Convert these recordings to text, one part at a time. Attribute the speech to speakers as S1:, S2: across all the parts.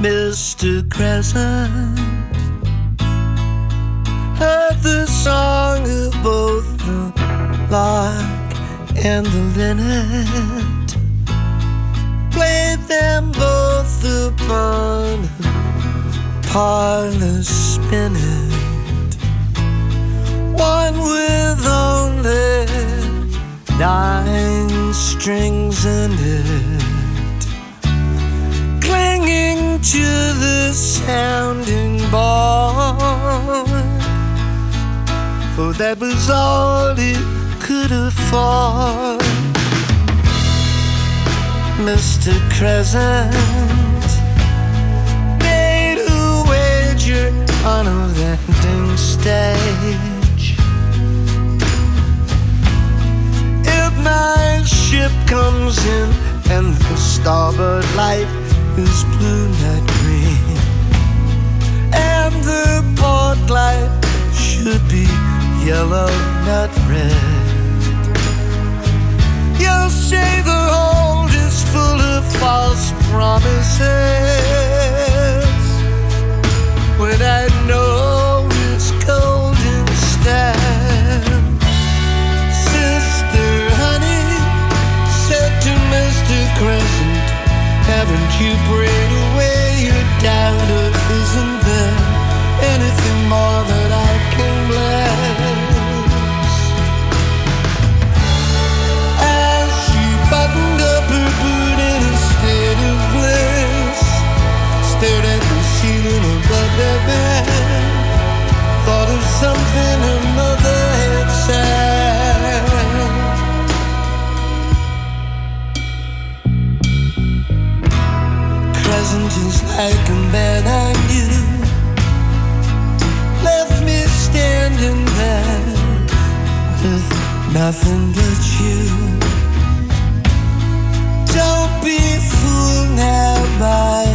S1: Mr. Crescent. Heard the song of both the lark and the linnet. Played them both upon a parlor spinet. One with only nine strings in it, to the sounding board. For that was all it could afford. Mr. Crescent made a wager on a landing stage. If my ship comes in and the starboard light is blue, not green, and the port light should be yellow, not red. You'll say the hold is full of false promises when I know Haven't you prayed away your doubt, or isn't there anything more that I can bless? Crescent is like a man I knew, left me standing there with nothing but you. Don't be fooled now by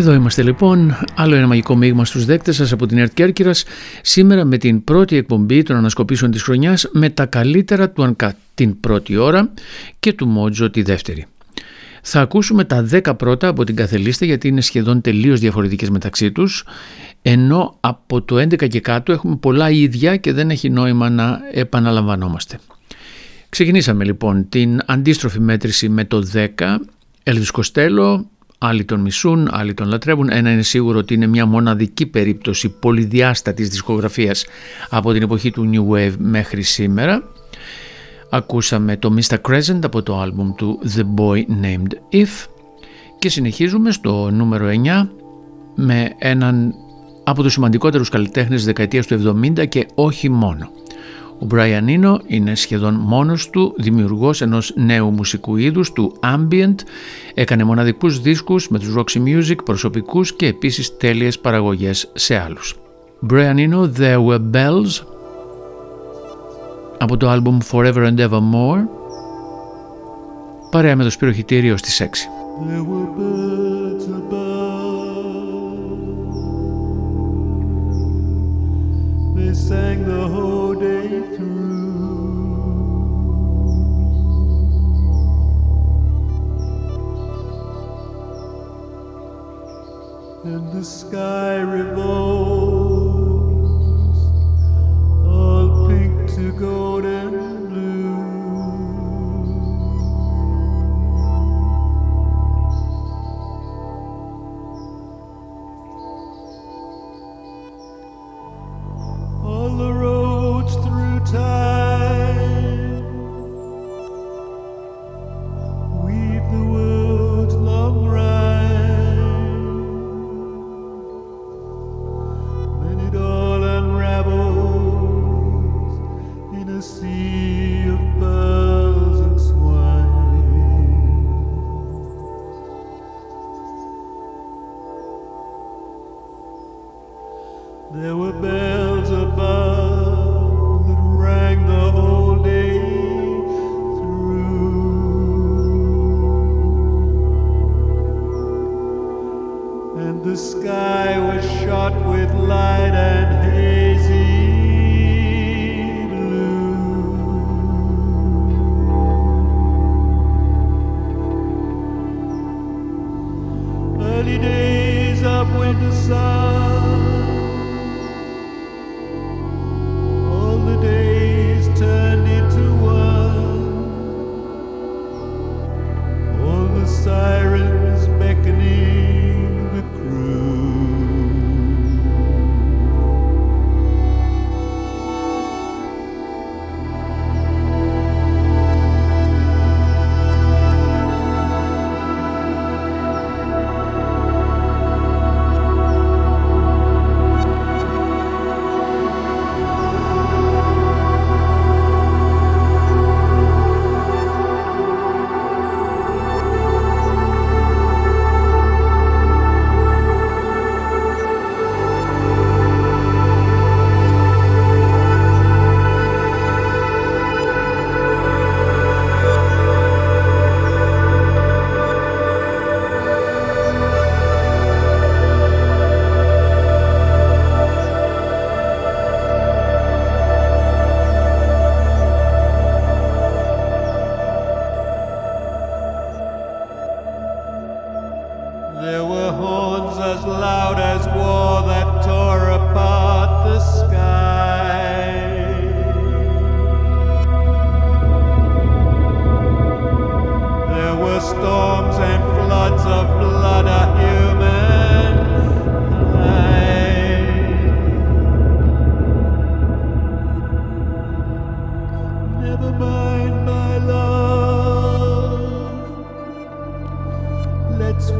S2: Εδώ είμαστε λοιπόν, άλλο ένα μαγικό μείγμα στους δέκτες σας από την ΕΡΤ Κέρκυρας, σήμερα με την πρώτη εκπομπή των ανασκοπήσεων της χρονιάς με τα καλύτερα του Uncut την πρώτη ώρα και του Μότζο τη δεύτερη. Θα ακούσουμε τα 10 πρώτα από την κάθε λίστα γιατί είναι σχεδόν τελείως διαφορετικές μεταξύ τους, ενώ από το 11 και κάτω έχουμε πολλά ίδια και δεν έχει νόημα να επαναλαμβανόμαστε. Ξεκινήσαμε λοιπόν την αντίστροφη μέτρηση με το 10, Elvis Costello, Άλλοι τον μισούν, άλλοι τον λατρεύουν. Ένα είναι σίγουρο ότι είναι μια μοναδική περίπτωση πολυδιάστατης δισκογραφίας από την εποχή του New Wave μέχρι σήμερα. Ακούσαμε το Mr. Crescent από το άλμπουμ του The Boy Named If και συνεχίζουμε στο νούμερο 9 με έναν από τους σημαντικότερους καλλιτέχνες της δεκαετίας του 70 και όχι μόνο. Ο Brian Eno είναι σχεδόν μόνος του δημιουργός ενός νέου μουσικού είδους του ambient, έκανε μοναδικούς δίσκους με τους Roxy Music, προσωπικούς και επίσης τέλειες παραγωγές σε άλλους. Brian Eno, There Were Bells, από το άλμπουμ Forever and Evermore, παρέα με το σπυροχητήριο στις 6.
S3: There were birds above. They sang the whole And the sky revolves, all pink to golden. time.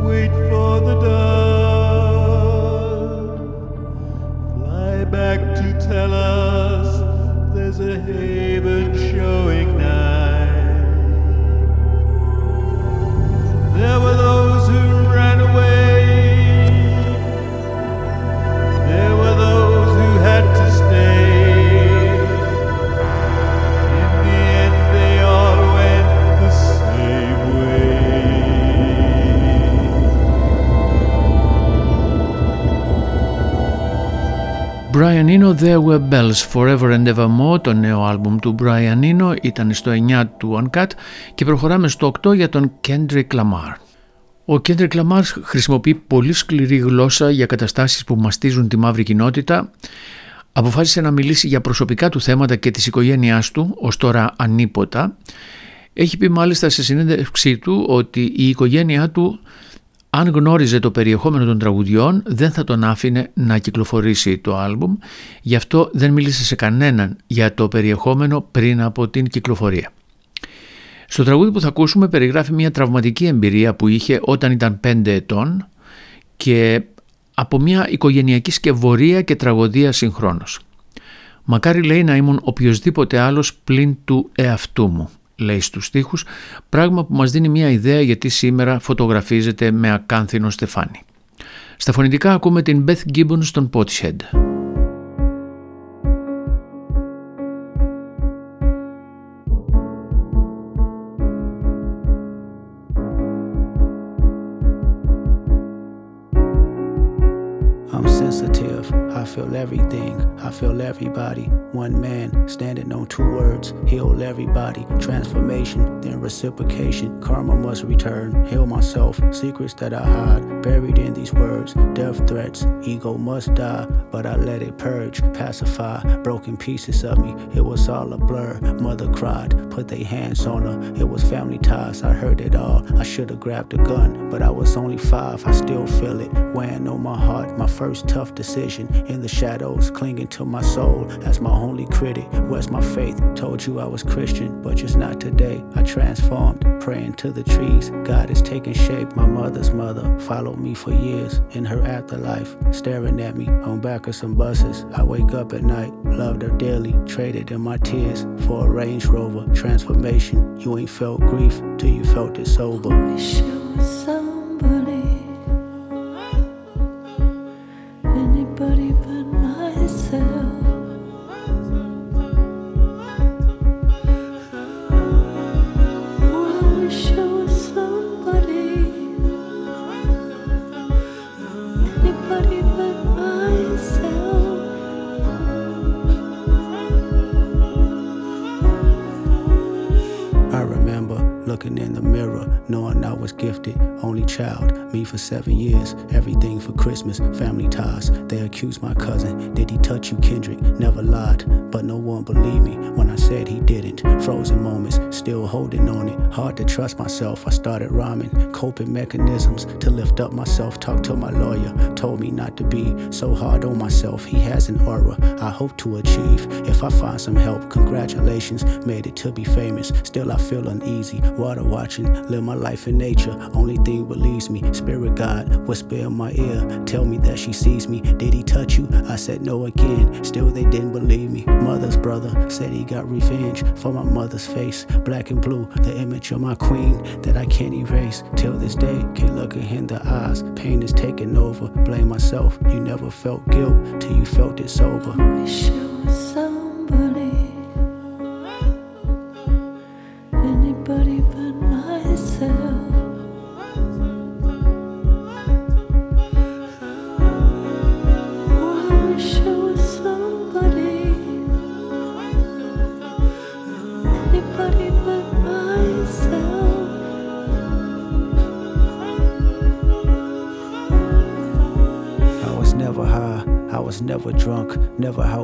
S3: wait Eno, There Were Bells Forever and Evermore, το νέο άλμπουμ του Brian Eno, ήταν στο 9 του Uncut και προχωράμε στο 8 για τον Kendrick Lamar. Ο Kendrick Lamar χρησιμοποιεί πολύ σκληρή γλώσσα για καταστάσεις που μαστίζουν τη μαύρη κοινότητα. Αποφάσισε να μιλήσει για προσωπικά του θέματα και της οικογένειάς του, ως τώρα ανίποτα. Έχει πει μάλιστα σε συνέντευξή του ότι η οικογένειά του αν γνώριζε το περιεχόμενο των τραγουδιών δεν θα τον άφηνε να κυκλοφορήσει το άλμπουμ, γι' αυτό δεν μίλησε σε κανέναν για το περιεχόμενο πριν από την κυκλοφορία. Στο τραγούδι που θα ακούσουμε περιγράφει μια τραυματική εμπειρία που είχε όταν ήταν 5 ετών και από μια οικογενειακή σκευωρία και τραγωδία συγχρόνως. Μακάρι λέει να ήμουν οποιοδήποτε άλλος πλην του εαυτού μου λέει στους στίχους, πράγμα που μας δίνει μια ιδέα γιατί σήμερα φωτογραφίζεται με ακάνθινο στεφάνι. Στα φωνητικά ακούμε την Beth Gibbons στον Potshed.
S4: I'm sensitive. I feel everything. I feel everybody. One man standing on two words. Heal everybody. Transformation, then reciprocation. Karma must return. Heal myself. Secrets that I hide. Buried in these words. Death threats. Ego must die. But I let it purge. Pacify. Broken pieces of me. It was all a blur. Mother cried. Put their hands on her. It was family ties. I heard it all. I should have grabbed a gun. But I was only five. I still feel it. Weighing on my heart. My first tough decision. In the shadows. Clinging to my soul. As my only critic. Where's my faith? Told you I was Christian. But just not today. I transformed. Praying to the trees. God is taking shape. My mother's mother followed me for years. In her afterlife. Staring at me on back of some buses. I wake up at night. Loved her dearly. Traded in my tears for a Range Rover. Transformation. You ain't felt grief till you felt it sober. For seven years, everything for Christmas, family ties. They accused my cousin, did he touch you, Kendrick? Never lied, but no one believed me when I said he didn't. Frozen moments, still holding on it, hard to trust myself. I started rhyming, coping mechanisms to lift up myself. Talked to my lawyer, told me not to be so hard on myself. He has an aura I hope to achieve. If I find some help, congratulations, made it to be famous. Still, I feel uneasy. Water watching, live my life in nature. Only thing relieves me. Spirit God, whisper in my ear, tell me that she sees me. Did he touch you? I said no again. Still, they didn't believe me. Mother's brother said he got revenge for my mother's face. Black and blue, the image of my queen that I can't erase. Till this day, can't look her in the eyes. Pain is taking over. Blame myself. You never felt guilt till you felt it sober.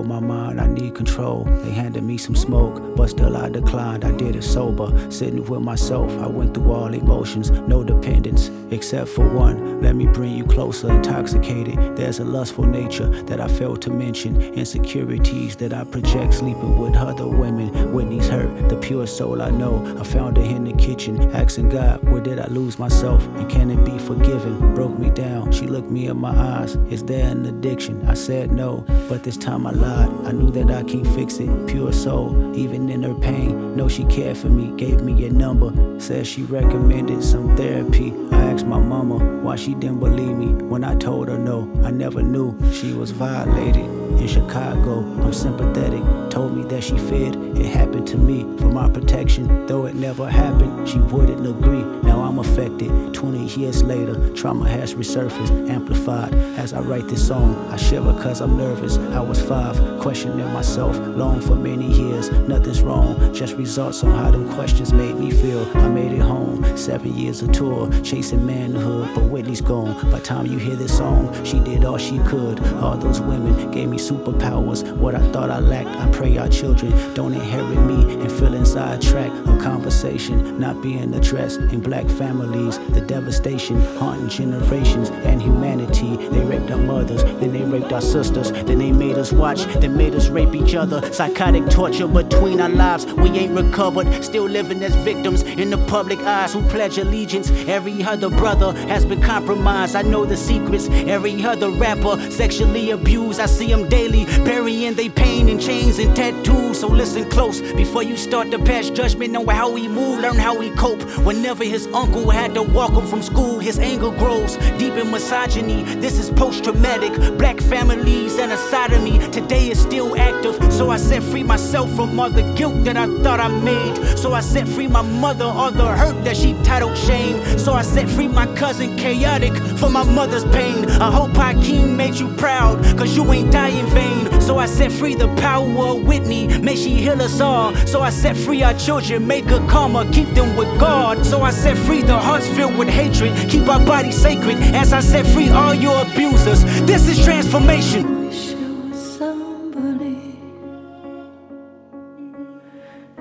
S4: My mind, I need control. They handed me some smoke, but still I declined, I did it sober. Sitting with myself, I went through all emotions, no dependence, except for one. Let me bring you closer, intoxicated. There's a lustful nature that I failed to mention, insecurities that I project sleeping with other women. Whitney's hurt, the pure soul I know. I found her in the kitchen, asking God, where did I lose myself? And can it be forgiven? Broke me down, she looked me in my eyes. Is there an addiction? I said no, but this time I lied. I knew that I can't fix it. Pure soul, even in her pain. Know she cared for me, gave me a number. Said she recommended some therapy. I asked my mama why she didn't believe me when I told her no. I never knew she was violated. In Chicago, I'm sympathetic. Told me that she feared it happened to me for my protection. Though it never happened, she wouldn't agree. Now I'm affected. 20 years later, trauma has resurfaced, amplified. As I write this song, I shiver cause I'm nervous. I was five, questioning myself, long for many years. Nothing's wrong, just results on how them questions made me feel. I made it home, seven years of tour, chasing manhood, but Whitney's gone. By time you hear this song, she did all she could. All those women gave me superpowers. What I thought I lacked, I pray our children don't inherit me and feel inside track of conversation not being addressed in black families. The devastation haunting generations and humanity. They raped our mothers, then they raped our sisters, then they made us watch, then made us rape each other. Psychotic torture between our lives. We ain't recovered, still living as victims in the public eyes who pledge allegiance. Every other brother has been compromised. I know the secrets. Every other rapper sexually abused. I see daily, burying their pain in chains and tattoos. So listen close before you start to pass judgment on how he move. Learn how he cope. Whenever his uncle had to walk him from school, his anger grows deep in misogyny. This is post traumatic. Black families and a side of me today is still active. So I set free myself from all the guilt that I thought I made. So I set free my mother, all the hurt that she titled shame. So I set free my cousin, chaotic, for my mother's pain. I hope Hakeem made
S5: you proud, cause you ain't die in vain. So I set free the power of Whitney, may she heal us all. So I set free our children, make a karma, keep them with God. So I set free the hearts filled with hatred, keep our bodies sacred. As I set free all your abusers, this is transformation.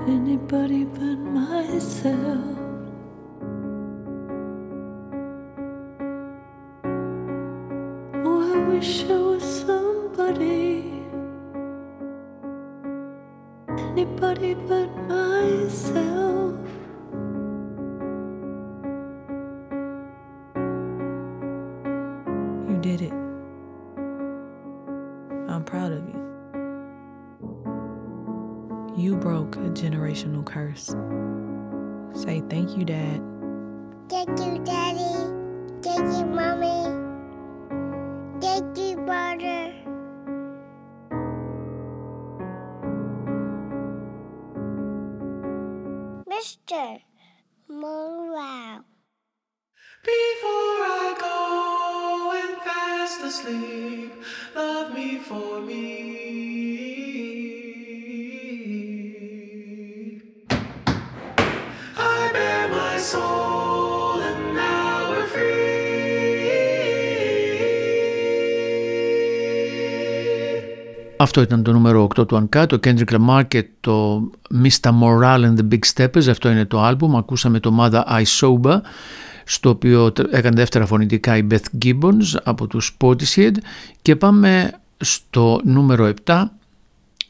S6: anybody but myself. Oh, I wish was somebody, anybody but myself.
S7: You did it. I'm proud of you. You broke a generational curse. Say thank you, Dad.
S8: Thank you, Daddy. Thank you, Mommy. Thank you, brother. Mr. Monroe.
S9: Before I go and fast asleep, love me for me.
S10: Αυτό ήταν το νούμερο 8 του Uncut, το Kendrick Lamar και το Mr. Morale and the Big Steppers. Αυτό είναι το άλμπουμ. Ακούσαμε το Mother I Soba, στο οποίο έκανε δεύτερα φωνητικά η Beth Gibbons από τους Portishead και πάμε στο νούμερο 7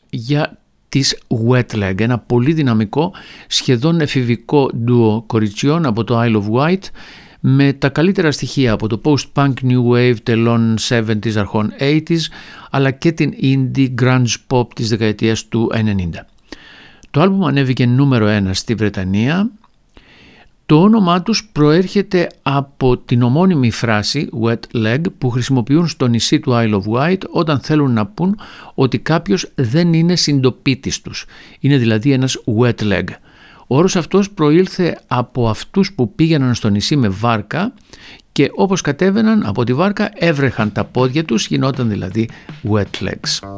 S10: για της Wet Leg, ένα πολύ δυναμικό σχεδόν εφηβικό ντουο κοριτσιών από το Isle of Wight με τα καλύτερα στοιχεία από το post-punk new wave τελών 70s αρχών 80s αλλά και την indie grunge pop της δεκαετίας του 90. Το άλμπουμ ανέβηκε νούμερο 1 στη Βρετανία. Το όνομά τους προέρχεται από την ομώνυμη φράση wet leg που χρησιμοποιούν στο νησί του Isle of Wight όταν θέλουν να πούν ότι κάποιος δεν είναι συντοπίτης τους. Είναι δηλαδή ένας wet leg. Ο όρος αυτός προήλθε από αυτούς που πήγαιναν στο νησί με βάρκα και όπως κατέβαιναν από τη βάρκα έβρεχαν τα πόδια τους, γινόταν δηλαδή wet legs.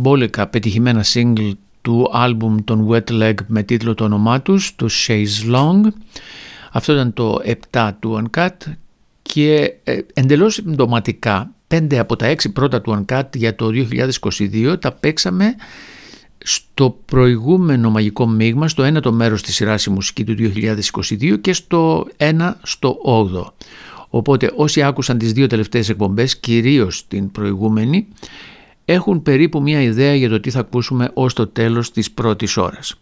S2: Τα μπόλικα πετυχημένα single του άλμπουμ των Wet Leg με τίτλο το όνομά τους, το Shays Long. Αυτό ήταν το 7 του Uncut και ε, εντελώς συμπτωματικά πέντε από τα έξι πρώτα του Uncut για το 2022 τα παίξαμε στο προηγούμενο μαγικό μείγμα, στο ένα το μέρος της σειράς η μουσική του 2022 και στο ένα στο 8. Οπότε όσοι άκουσαν τις δύο τελευταίες εκπομπές, κυρίως την προηγούμενη, έχουν περίπου μια ιδέα για το τι θα ακούσουμε ως το τέλος της πρώτης ώρας.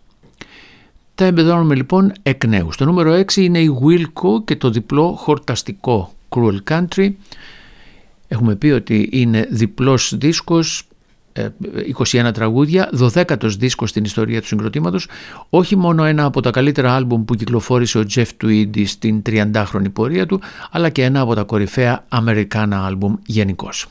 S2: Τα εμπεδώνουμε λοιπόν εκ νέου. Στο νούμερο 6 είναι η Wilco και το διπλό χορταστικό Cruel Country. Έχουμε πει ότι είναι διπλός δίσκος, 21 ε, τραγούδια, 12ος δίσκος στην ιστορία του συγκροτήματος, όχι μόνο ένα από τα καλύτερα άλμπουμ που κυκλοφόρησε ο Jeff Tweedy στην 30χρονη πορεία του, αλλά και ένα από τα κορυφαία Αμερικάνα άλμπουμ γενικώς.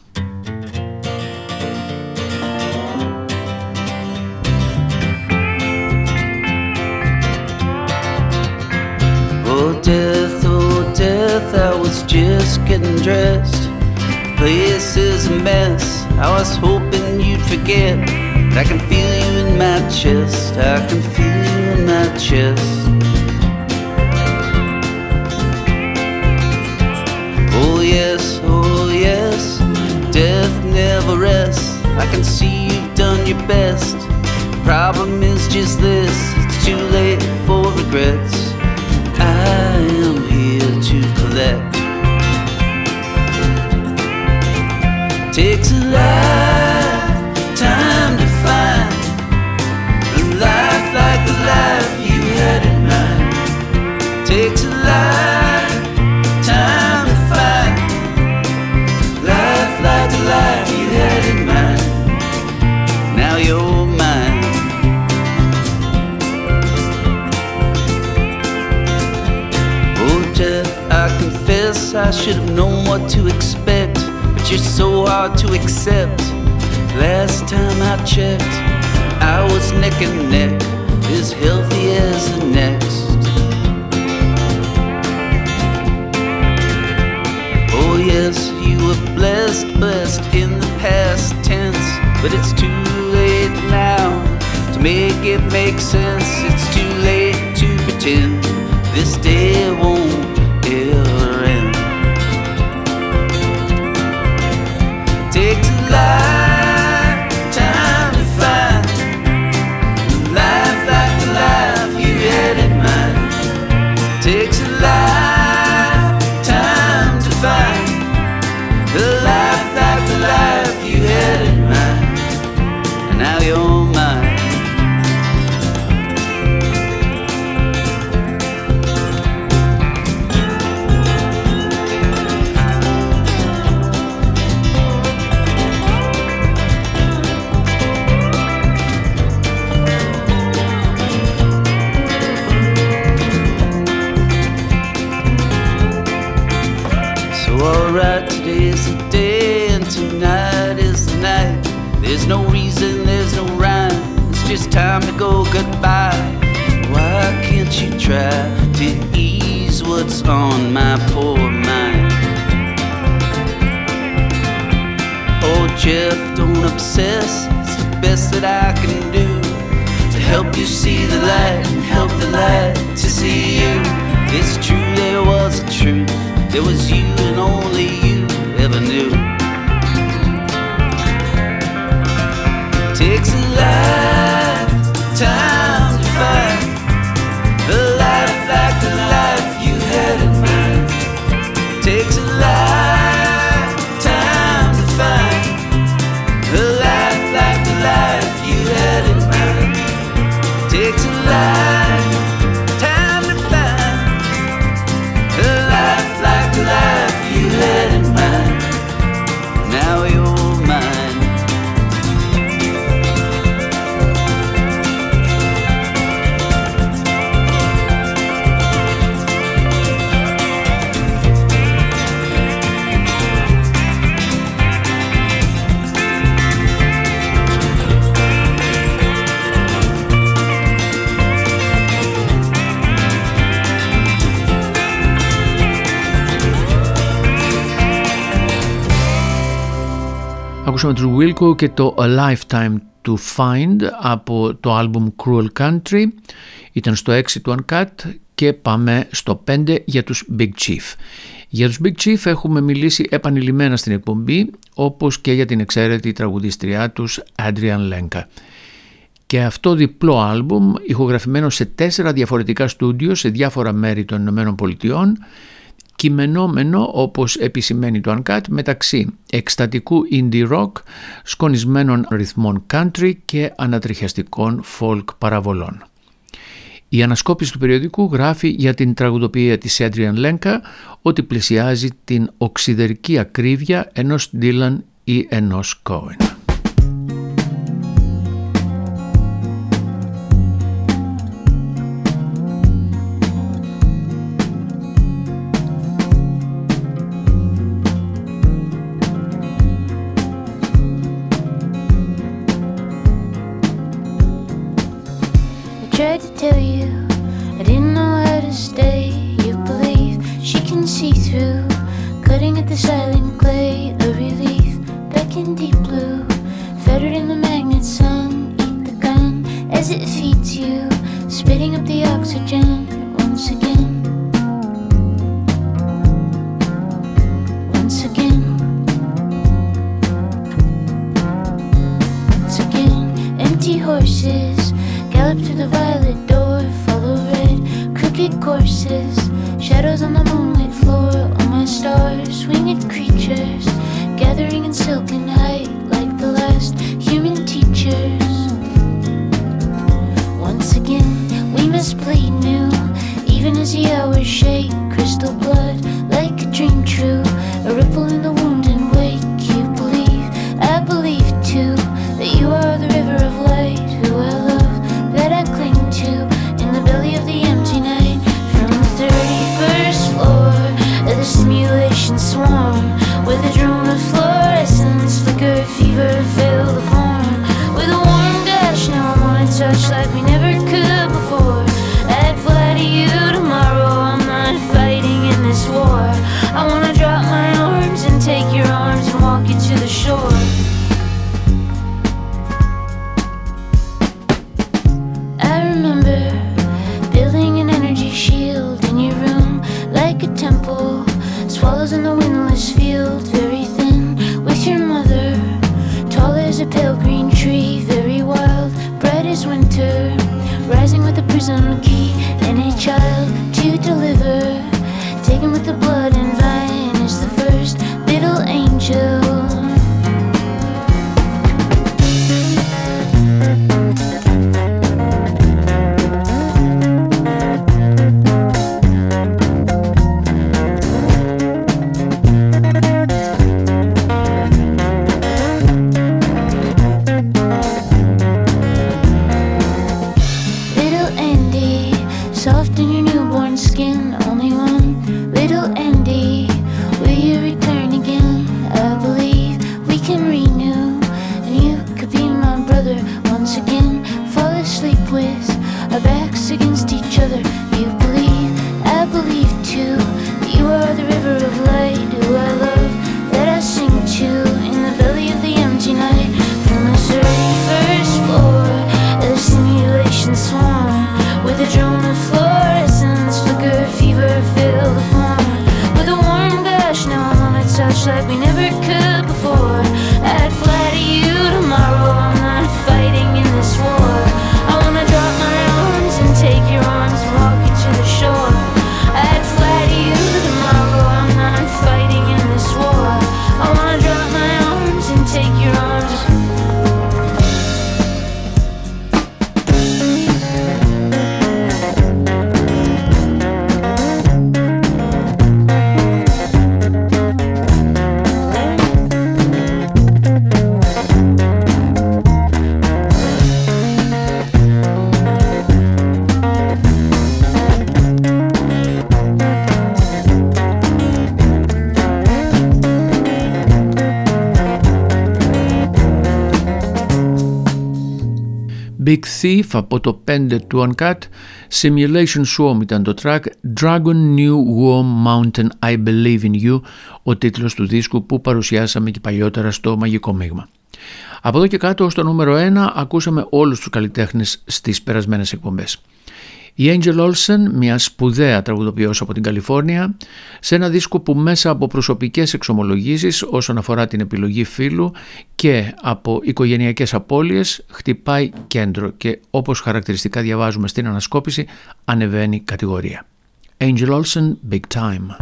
S11: Death, oh death, I was just getting dressed. Place is a mess. I was hoping you'd forget. But I can feel you in my chest. I can feel you in my chest. Oh yes, oh yes, death never rests. I can see you've done your best. Problem is just this, it's too late for regrets. I am here to collect. Takes a lifetime to find a life like the life you had in mind. Takes a lifetime I should have known what to expect, but you're so hard to accept. Last time I checked, I was neck and neck, as healthy as the next. Oh, yes, you were blessed, blessed in the past tense, but it's too late now to make it make sense. It's too late to pretend this day won't life. Time to go goodbye. Why can't you try to ease what's on my poor mind? Oh, Jeff, don't obsess. It's the best that I can do to help you see the light and help the light to see you. It's true, there was a truth. There was you and only you ever knew. Takes a lifetime
S12: Ακούσαμε τους Wilco και το A Lifetime to Find από το album Cruel Country. Ήταν στο 6 του Uncut και πάμε στο 5 για τους Big Chief. Για τους Big Chief έχουμε μιλήσει επανειλημμένα στην εκπομπή όπως και για την εξαίρετη τραγουδίστριά τους Adrian Lenka. Και αυτό διπλό άλμπουμ ηχογραφημένο σε τέσσερα διαφορετικά στούντιο σε διάφορα μέρη των Ηνωμένων Πολιτειών κειμενόμενο όπως επισημαίνει το Uncut μεταξύ εκστατικού indie rock, σκονισμένων ρυθμών country και ανατριχιαστικών folk παραβολών. Η ανασκόπηση του περιοδικού γράφει για την τραγουδοποιία της Adrian Lenka ότι πλησιάζει την οξυδερική ακρίβεια ενός Dylan ή ενός Cohen.
S2: Thief από το 5 του Uncut, Simulation Swarm ήταν το track, Dragon New Warm Mountain I Believe in You, ο τίτλος του δίσκου που παρουσιάσαμε και παλιότερα στο Μαγικό Μείγμα. Από εδώ και κάτω στο νούμερο 1 ακούσαμε όλους τους καλλιτέχνες στις περασμένες εκπομπές. Η Angel Olsen, μια σπουδαία τραγουδοποιός από την Καλιφόρνια, σε ένα δίσκο που μέσα από προσωπικές εξομολογήσεις όσον αφορά την επιλογή φίλου και από οικογενειακές απώλειες χτυπάει κέντρο και όπως χαρακτηριστικά διαβάζουμε στην ανασκόπηση ανεβαίνει κατηγορία. Angel Olsen, Big Time.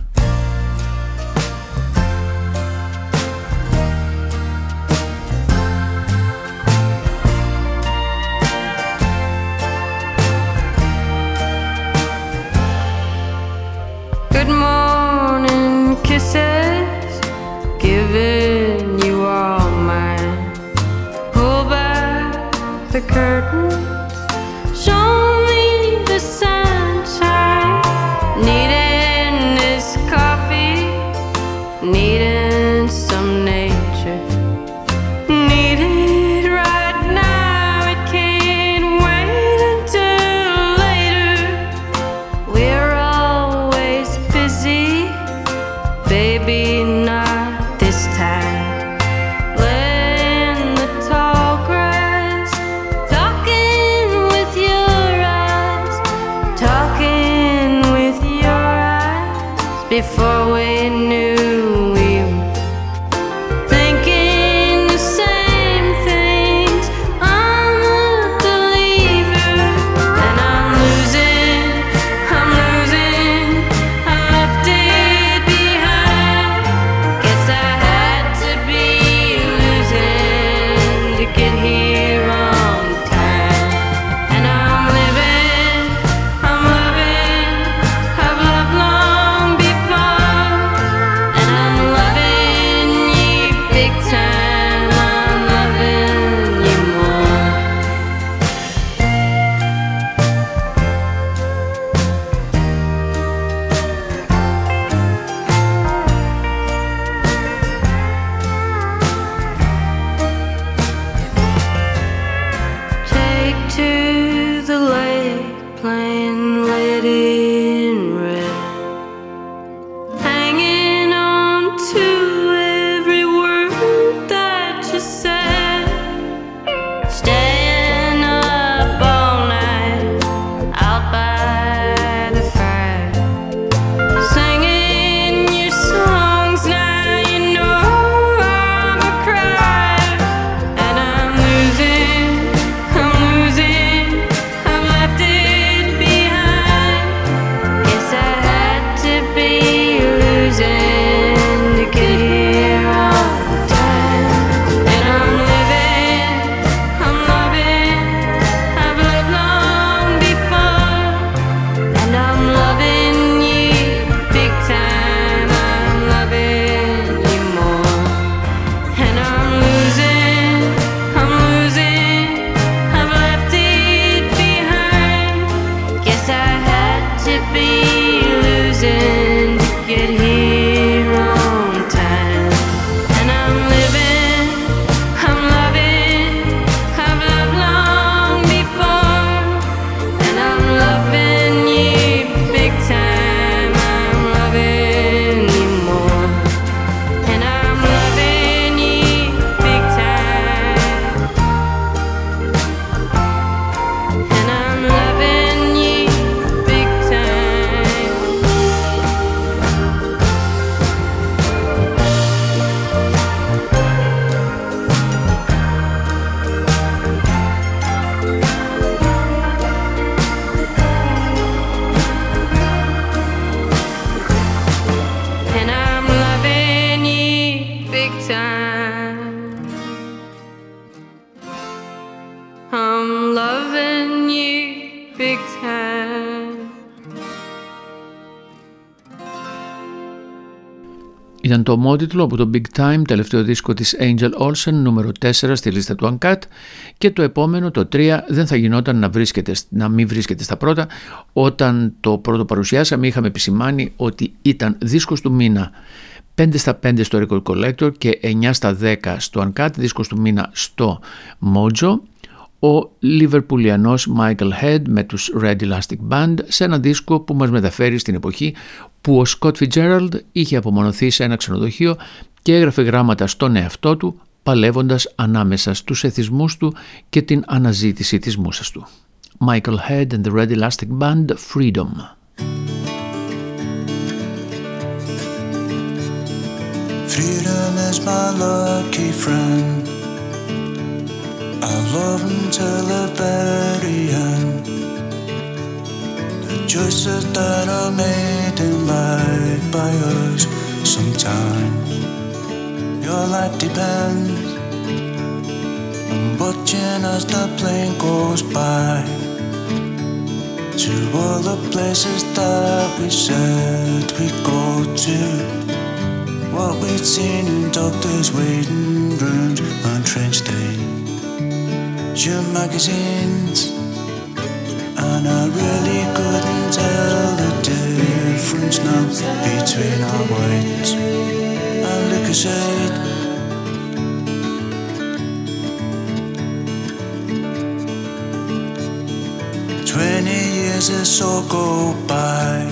S13: Kisses, giving you all mine. Pull back the curtains, before
S2: Ήταν το ομότιτλο από το Big Time, τελευταίο δίσκο της Angel Olsen, νούμερο 4 στη λίστα του Uncut και το επόμενο, το 3, δεν θα γινόταν να, βρίσκεται, να μην βρίσκεται στα πρώτα. Όταν το πρώτο παρουσιάσαμε είχαμε επισημάνει ότι ήταν δίσκος του μήνα 5 στα 5 στο Record Collector και 9 στα 10 στο Uncut, δίσκος του μήνα στο Mojo. Ο Λιβερπουλιανός Michael Head με τους Red Elastic Band σε ένα δίσκο που μας μεταφέρει στην εποχή που ο Scott Fitzgerald είχε απομονωθεί σε ένα ξενοδοχείο και έγραφε γράμματα στον εαυτό του παλεύοντας ανάμεσα στους εθισμούς του και την αναζήτηση της μουσας του. Michael Head and the Red Elastic Band Freedom.
S1: Freedom is my lucky friend. Him till the very end. The choices that are made in life by us sometimes. Your life depends on watching as the plane goes by. To all the places that we said we'd go to. What we'd seen in doctors' waiting rooms on train station magazines, and I really couldn't tell the difference now between our whites and Lucasade. Twenty years or so go by.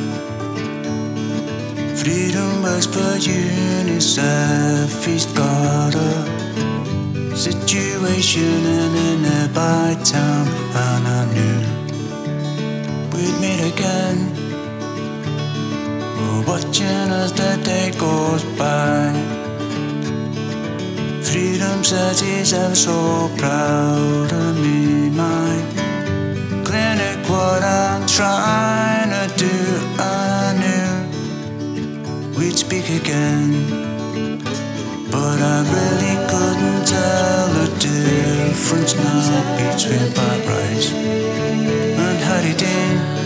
S1: Freedom works for UNICEF. He's got a situation in a nearby town, and I knew we'd meet again. We're watching as the day goes by. Freedom says he's ever so proud of me, my clinic. What I'm trying to do, I knew we'd speak again. But I really couldn't tell the difference now between Pat Rice and Harry Dean.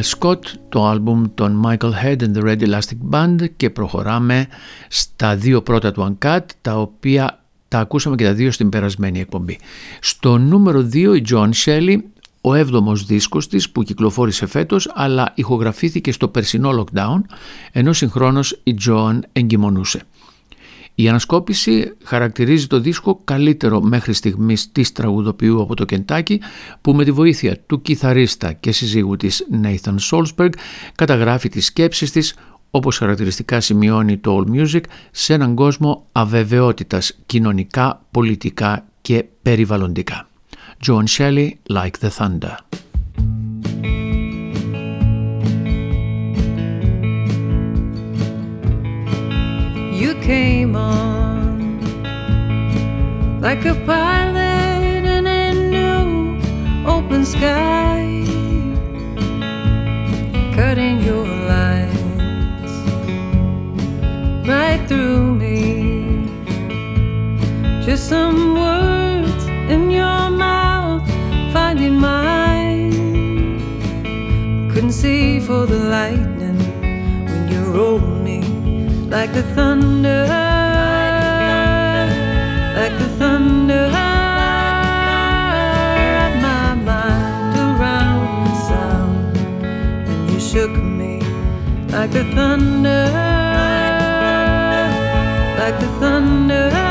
S2: Dear Scott, το άλμπουμ των Michael Head and the Red Elastic Band και προχωράμε στα δύο πρώτα του Uncut, τα οποία τα ακούσαμε και τα δύο στην περασμένη εκπομπή. Στο νούμερο 2 η Joan Shelley, ο έβδομος δίσκος της που κυκλοφόρησε φέτος αλλά ηχογραφήθηκε στο περσινό lockdown ενώ συγχρόνως η Joan εγκυμονούσε. Η ανασκόπηση χαρακτηρίζει το δίσκο καλύτερο μέχρι στιγμής της τραγουδοποιού από το Κεντάκι που με τη βοήθεια του κιθαρίστα και συζύγου της Nathan Solsberg καταγράφει τις σκέψεις της όπως χαρακτηριστικά σημειώνει το All Music σε έναν κόσμο αβεβαιότητας κοινωνικά, πολιτικά και περιβαλλοντικά. John Shelley, Like the Thunder.
S6: You came on like a pilot in a new open sky, cutting your lines right through me. Just some words in your mouth, finding mine. Couldn't see for the lightning when you rolled like the thunder, like the thunder. My mind around sound, and you shook me like the thunder, like the thunder.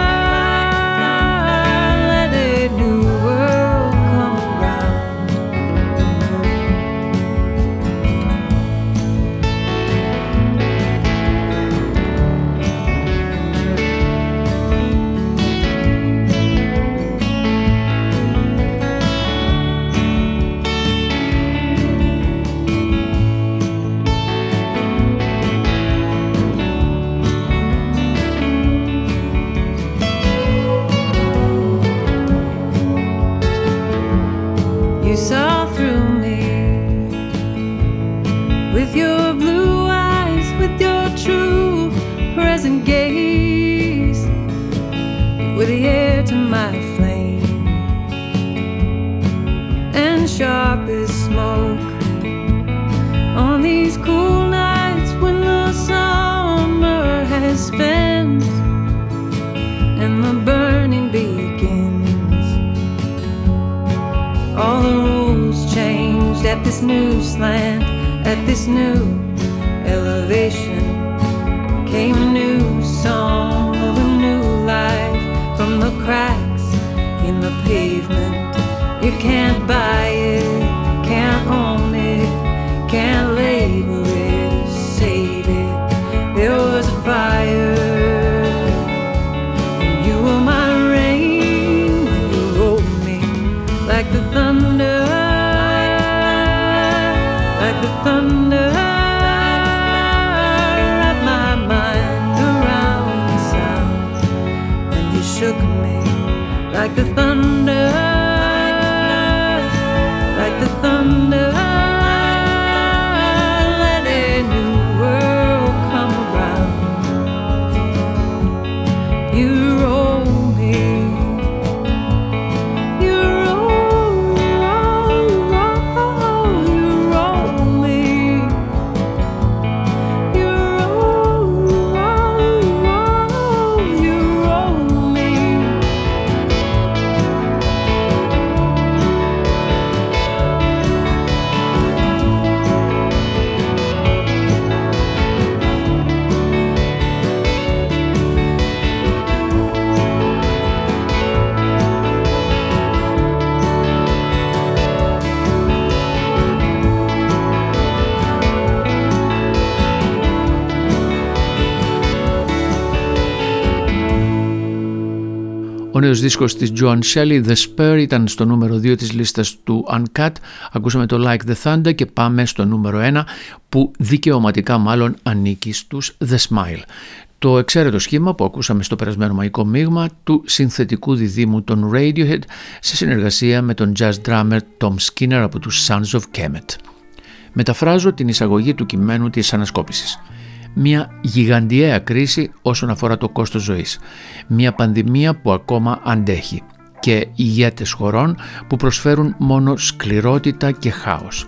S6: New slant, at this new elevation. Came a new song of a new life from the cracks in the pavement. You can't buy
S2: Ο νέος δίσκος της Joan Shelley, The Spur, ήταν στο νούμερο 2 της λίστας του Uncut. Ακούσαμε το Like the Thunder και πάμε στο νούμερο 1 που δικαιωματικά μάλλον ανήκει στους The Smile. Το εξαίρετο σχήμα που ακούσαμε στο περασμένο μαϊκό μείγμα του συνθετικού διδήμου των Radiohead σε συνεργασία με τον jazz drummer Tom Skinner από τους Sons of Kemet. Μεταφράζω την εισαγωγή του κειμένου της ανασκόπησης. Μια γιγαντιαία κρίση όσον αφορά το κόστος ζωής. Μια πανδημία που ακόμα αντέχει. Και ηγέτες χωρών που προσφέρουν μόνο σκληρότητα και χάος.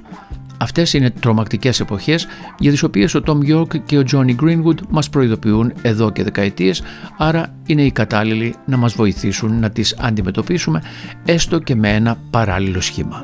S2: Αυτές είναι τρομακτικές εποχές για τις οποίες ο Tom York και ο Johnny Greenwood μας προειδοποιούν εδώ και δεκαετίες, άρα είναι οι κατάλληλοι να μας βοηθήσουν να τις αντιμετωπίσουμε έστω και με ένα παράλληλο σχήμα.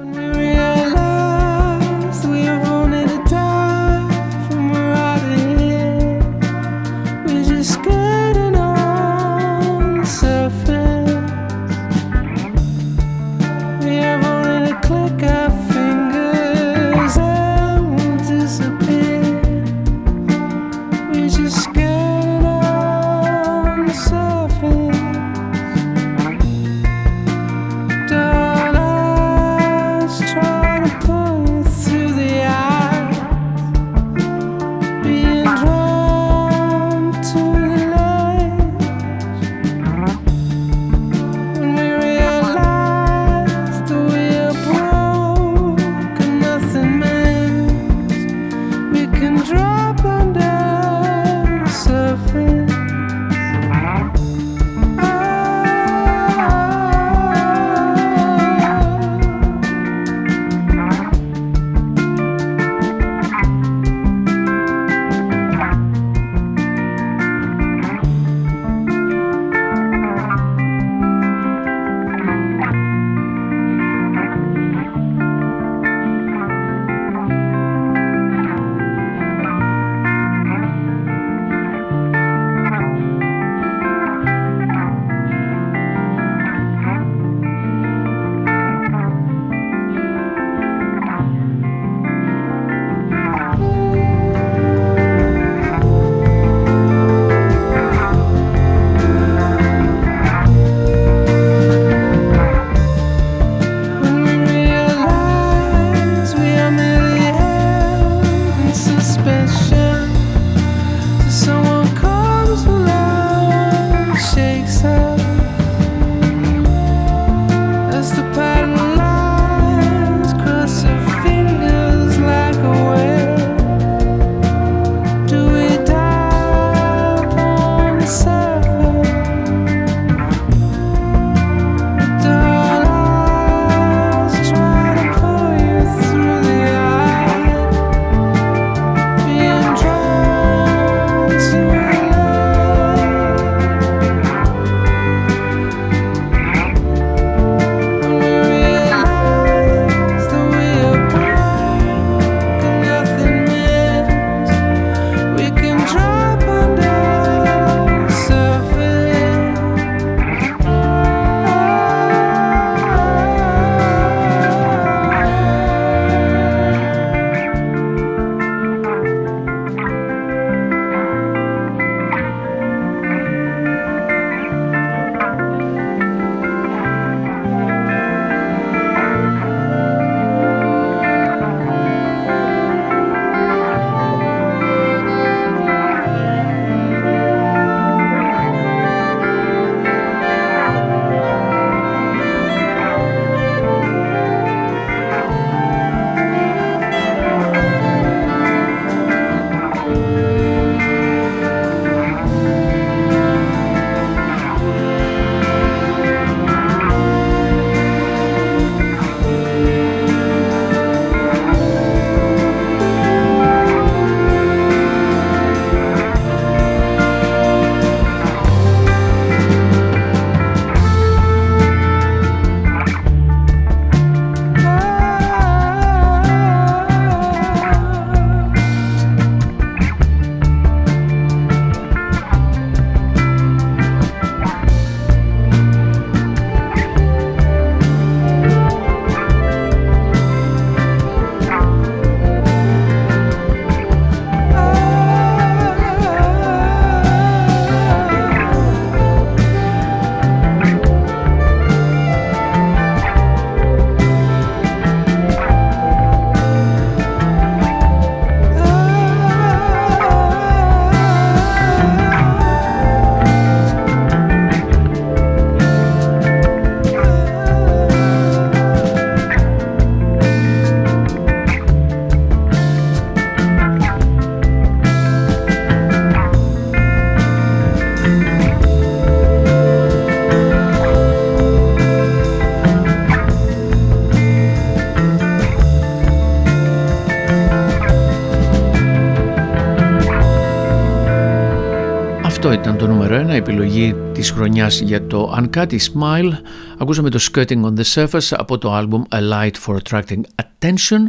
S2: Επιλογή της χρονιάς για το Uncut Smile ακούσαμε το Skirting on the Surface από το album A Light for Attracting Attention.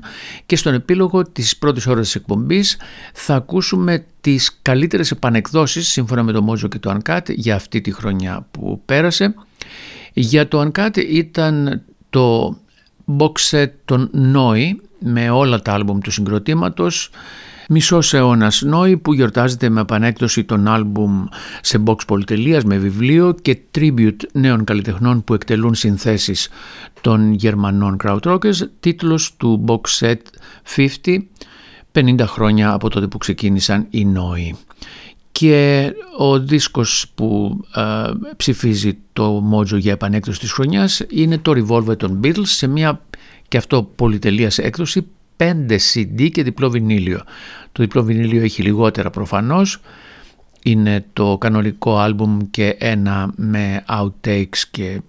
S2: Και στον επίλογο της πρώτης ώρας της εκπομπής θα ακούσουμε τις καλύτερες επανεκδόσεις σύμφωνα με το Mojo και το Uncut για αυτή τη χρονιά που πέρασε. Για το Uncut ήταν το box set των Noi με όλα τα άλμπουμ του συγκροτήματος Μισός αιώνας Νόη που γιορτάζεται με επανέκδοση των άλμπουμ σε box πολυτελείας με βιβλίο και tribute νέων καλλιτεχνών που εκτελούν συνθέσεις των Γερμανών Krautrockers, τίτλος του box set 50, 50 χρόνια από τότε που ξεκίνησαν οι Νόη. Και ο δίσκος που ε, ψηφίζει το Μότζο για επανέκδοση της χρονιάς είναι το Revolver των Beatles σε μια και αυτό πολυτελείας έκδοση 5 CD και διπλό βινίλιο. Το διπλό βινίλιο έχει λιγότερα προφανώς. Είναι το κανονικό άλμπουμ και ένα με outtakes και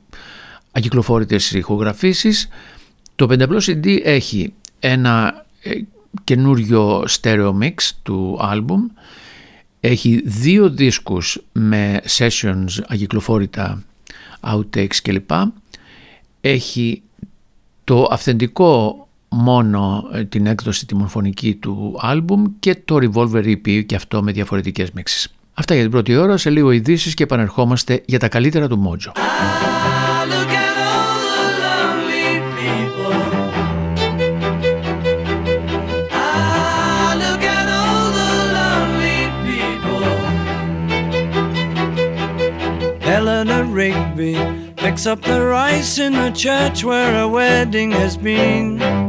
S2: ακυκλοφόρητες ηχογραφήσεις. Το πενταπλό CD έχει ένα ε, καινούριο stereo mix του άλμπουμ. Έχει δύο δίσκους με sessions ακυκλοφόρητα outtakes κλπ. Έχει το αυθεντικό μόνο ε, την έκδοση τη μορφωνική του άλμπουμ και το Revolver EP και αυτό με διαφορετικές μίξεις. Αυτά για την πρώτη ώρα, σε λίγο ειδήσεις και επανερχόμαστε για τα καλύτερα του Μότζο.
S3: Eleanor Rigby picks up the rice in the church where a wedding has been.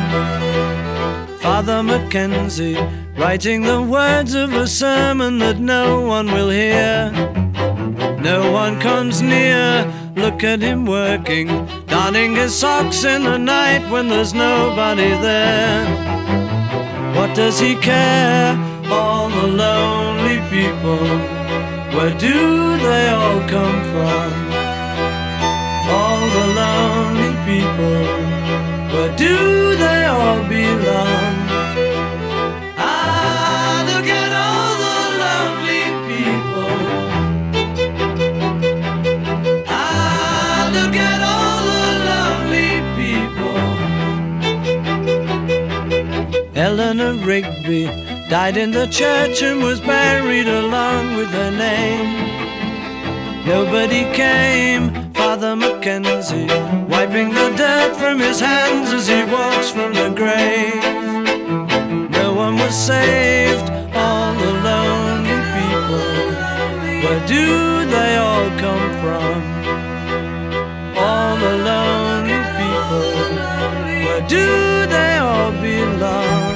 S3: Father Mackenzie, writing the words of a sermon that no one will hear. No one comes near, look at him working, darning his socks in the night when there's nobody there. What does he care? All the lonely people, where do they all come from? All the lonely people, where do they all belong? Eleanor Rigby died in the church and was buried along with her name. Nobody came, Father Mackenzie, wiping the dirt from his hands as he walks from the grave. No one was saved, all the lonely people. Where do they all come from? All the lonely people. Where do they all belong?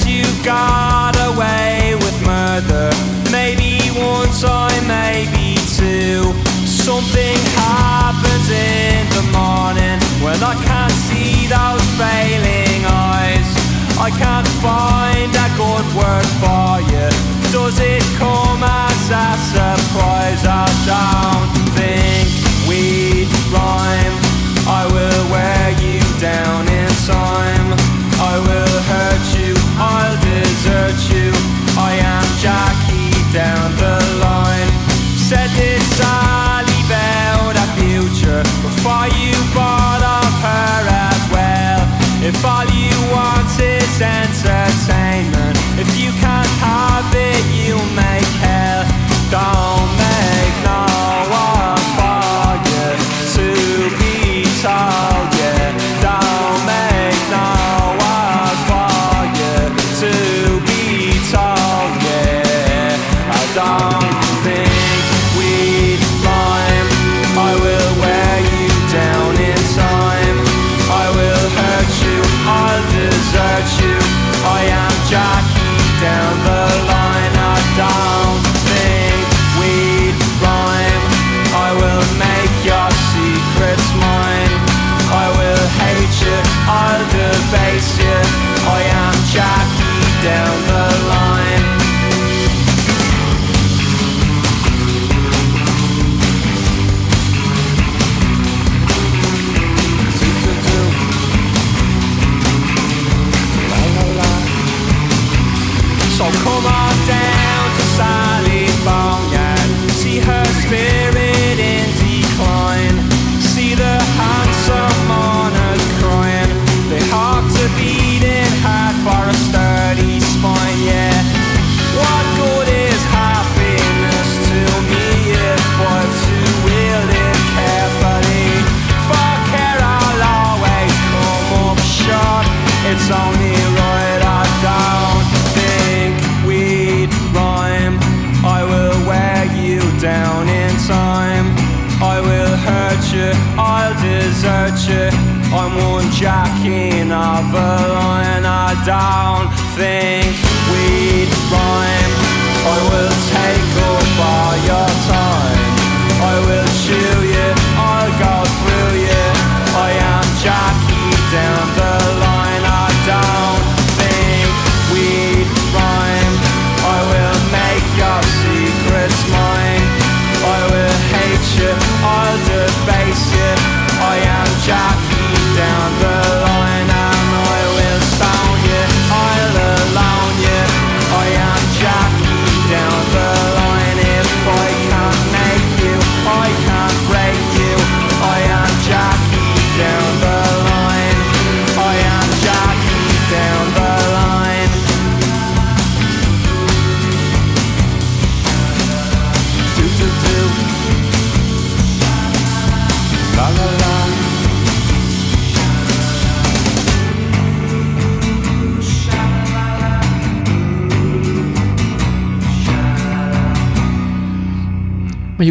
S14: says you've got away with murder. Maybe once, I maybe two. Something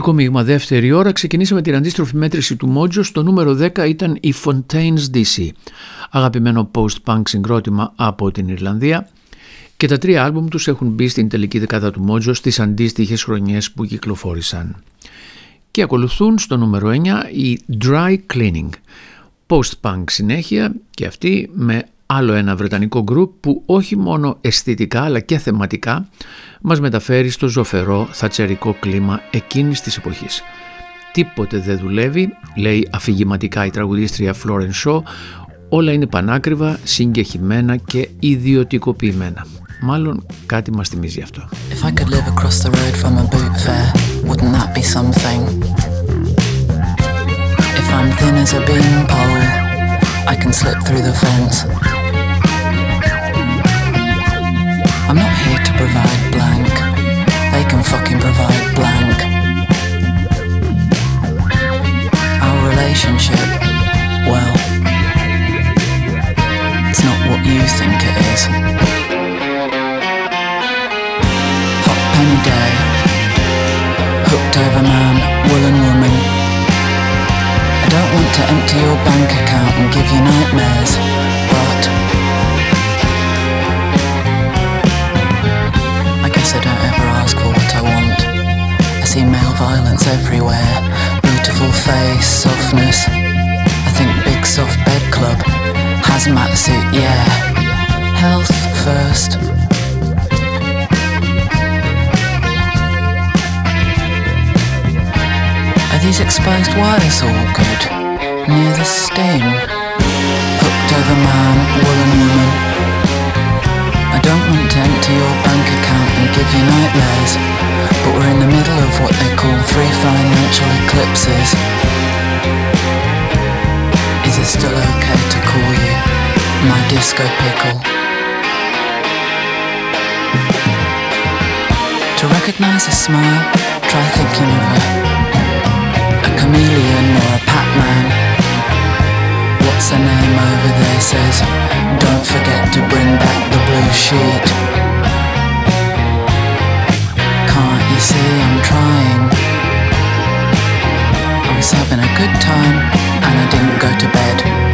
S2: Μουσικό μείγμα δεύτερη ώρα ξεκινήσαμε την αντίστροφη μέτρηση του Μότζο. Στο νούμερο 10 ήταν η Fontaine's DC, αγαπημένο post-punk συγκρότημα από την Ιρλανδία και τα τρία άλμπουμ τους έχουν μπει στην τελική δεκάδα του Μότζο στις αντίστοιχες χρονιές που κυκλοφόρησαν. Και ακολουθούν στο νούμερο 9 οι Dry Cleaning, post-punk συνέχεια και αυτή με άλλο ένα βρετανικό γκρουπ που όχι μόνο αισθητικά αλλά και θεματικά μας μεταφέρει στο ζωφερό θατσερικό κλίμα εκείνης της εποχής. «Τίποτε δεν δουλεύει», λέει αφηγηματικά η τραγουδίστρια Φλόρεν Σό, «όλα είναι πανάκριβα, συγκεχημένα και ιδιωτικοποιημένα». Μάλλον κάτι μας θυμίζει αυτό.
S15: If I could live across the road from a boot fair, wouldn't that be something? If I'm thin as a I can slip through the fence. I'm not here to provide blank. They can fucking provide blank. Our relationship, well, it's not what you think it is. Hot penny day, hooked over man, woolen woman don't want to empty your bank account and give you nightmares, but I guess I don't ever ask for what I want. I see male violence everywhere, beautiful face, softness. I think big soft bed club, hazmat suit, yeah. Health first. These exposed wires all good? Near the stem? Hooked over man, woolen woman. I don't want to empty your bank account and give you nightmares, but we're in the middle of what they call three financial eclipses. Is it still okay to call you my disco pickle? To recognize a smile, try thinking of a, a chameleon or a Pac-Man. What's her name over there says, don't forget to bring back the blue sheet. Can't you see I'm trying? I was having a good time and I didn't go to bed.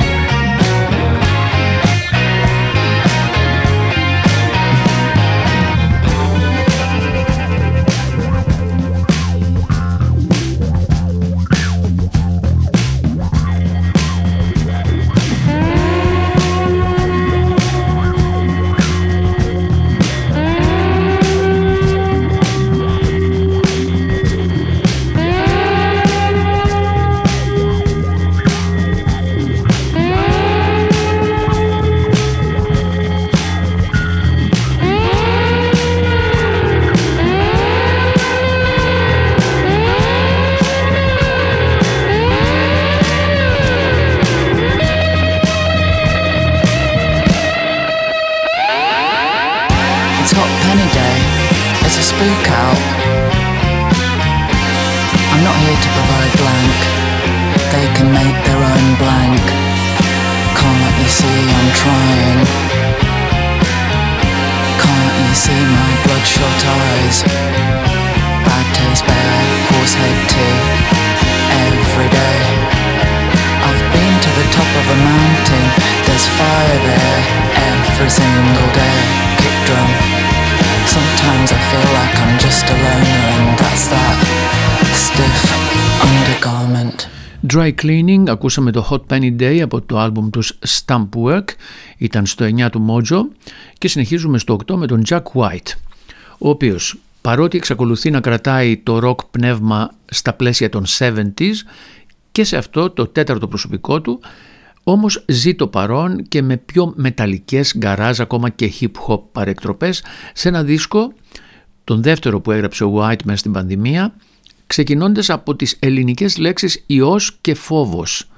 S2: Ακούσαμε το Hot Penny Day από το άλμπουμ τους Stamp Work, ήταν στο 9 του Mojo και συνεχίζουμε στο 8 με τον Jack White, ο οποίος παρότι εξακολουθεί να κρατάει το rock πνεύμα στα πλαίσια των 70s και σε αυτό το τέταρτο προσωπικό του, όμως ζει το παρόν και με πιο μεταλλικές γκαράζ ακόμα και hip hop παρεκτροπές σε ένα δίσκο, τον δεύτερο που έγραψε ο White μέσα στην πανδημία, ξεκινώντας από τις ελληνικές λέξεις «ιός» και «φόβος».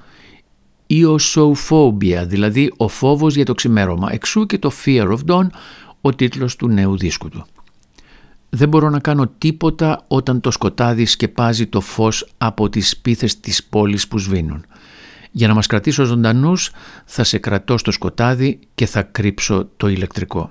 S2: «Ιωσοphobia», δηλαδή ο φόβος για το ξημέρωμα, εξού και το «Fear of Dawn», ο τίτλος του νέου δίσκου του. Δεν μπορώ να κάνω τίποτα όταν το σκοτάδι σκεπάζει το φως από τις σπίθες της πόλης που σβήνουν. Για να μας κρατήσω ζωντανούς θα σε κρατώ στο σκοτάδι και θα κρύψω το ηλεκτρικό.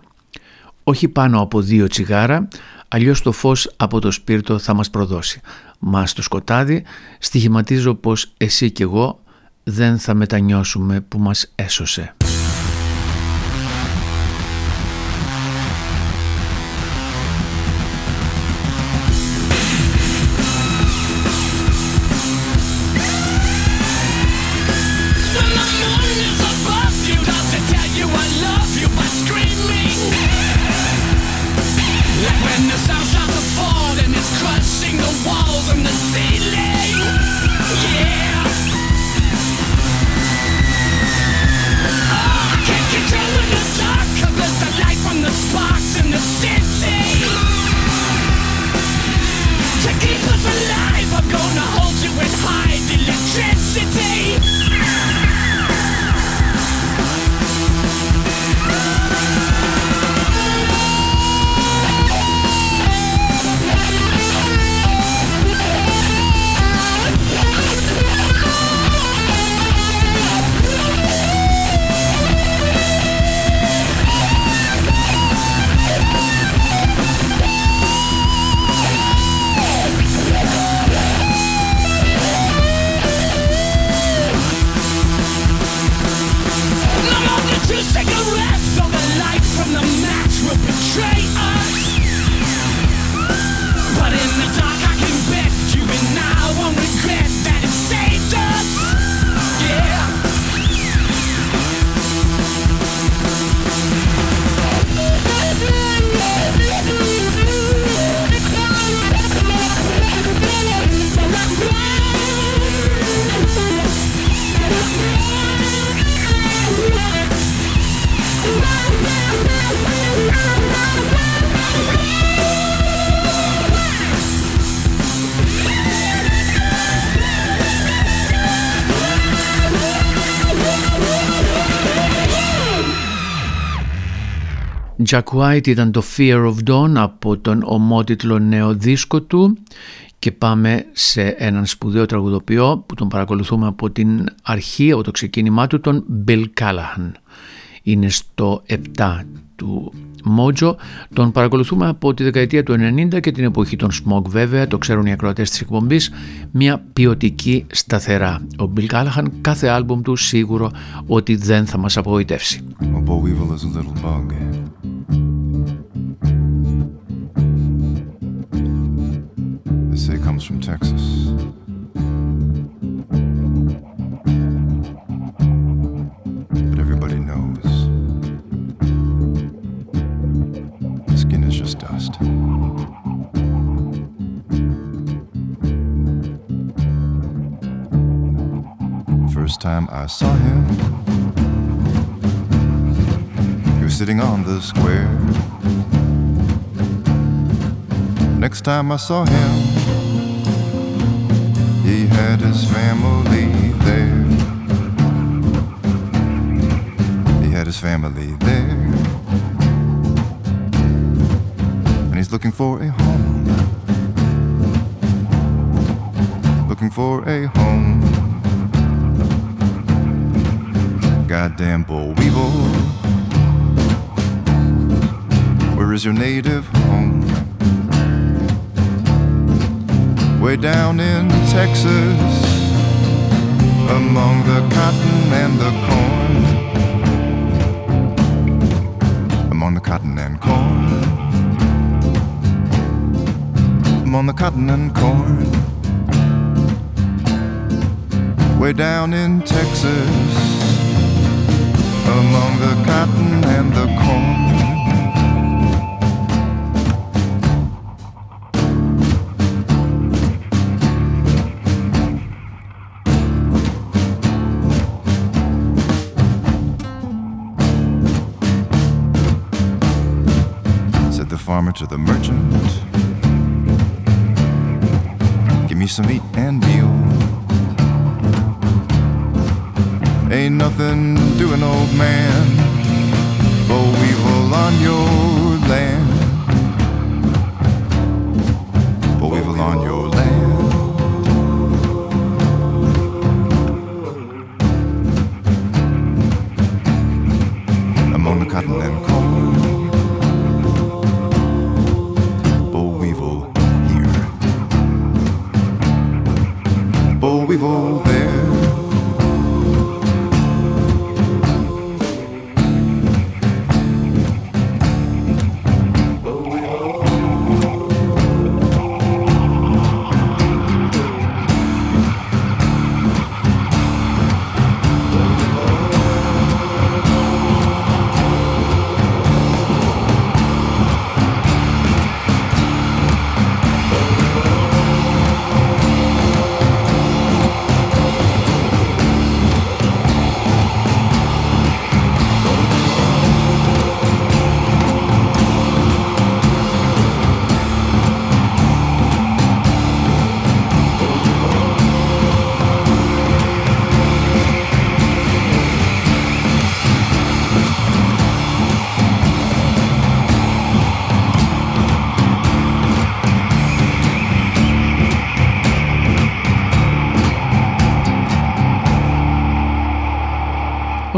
S2: Όχι πάνω από δύο τσιγάρα, αλλιώς το φως από το σπίρτο θα μας προδώσει. Μα στο σκοτάδι στοιχηματίζω πως εσύ και εγώ δεν θα μετανιώσουμε που μας έσωσε. Jack White ήταν το Fear of Dawn από τον ομότιτλο νέο δίσκο του και πάμε σε έναν σπουδαίο τραγουδοποιό που τον παρακολουθούμε από την αρχή, από το ξεκίνημά του, τον Bill Callahan. Είναι στο 7 του Mojo. Τον παρακολουθούμε από τη δεκαετία του 90 και την εποχή των Smog βέβαια, το ξέρουν οι ακροατές της εκπομπής, μια ποιοτική σταθερά. Ο Bill Callahan κάθε άλμπουμ του σίγουρο ότι δεν θα μας απογοητεύσει.
S16: They say comes from Texas. But everybody knows skin is just dust. First time I saw him, he was sitting on the square. Next time I saw him, he had his family there. He had his family there. And he's looking for a home. Looking for a home. Goddamn boll weevil. Where is your native home? Way down in Texas, among the cotton and the corn. Among the cotton and corn. Among the cotton and corn. Way down in Texas, among the cotton and the corn. Farmer to the merchant. Give me some meat and meal. Ain't nothing doing, old man. Boll weevil on your land. Boll weevil on your land.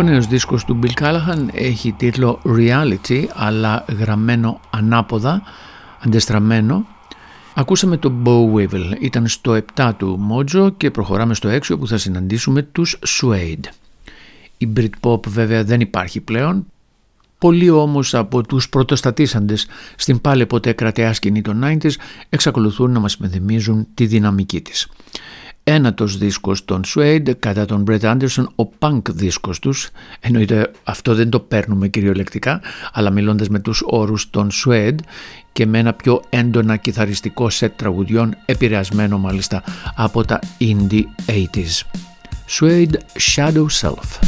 S2: Νέος δίσκος του Bill Callahan έχει τίτλο Reality αλλά γραμμένο ανάποδα, αντεστραμμένο. Ακούσαμε το Bow Weevil, ήταν στο 7 του Mojo και προχωράμε στο 6 όπου θα συναντήσουμε τους Suede. Η Britpop βέβαια δεν υπάρχει πλέον, Πολλοί όμως από τους πρωτοστατήσαντες στην πάλι ποτέ κρατεάς σκηνή των 90s εξακολουθούν να μας υπενθυμίζουν τη δυναμική της ένατος δίσκος των Suede κατά τον Brett Anderson, ο punk δίσκος τους, εννοείται αυτό δεν το παίρνουμε κυριολεκτικά, αλλά μιλώντας με τους όρους των Suede και με ένα πιο έντονα κιθαριστικό σετ τραγουδιών, επηρεασμένο μάλιστα από τα indie 80s. Suede Shadow Self.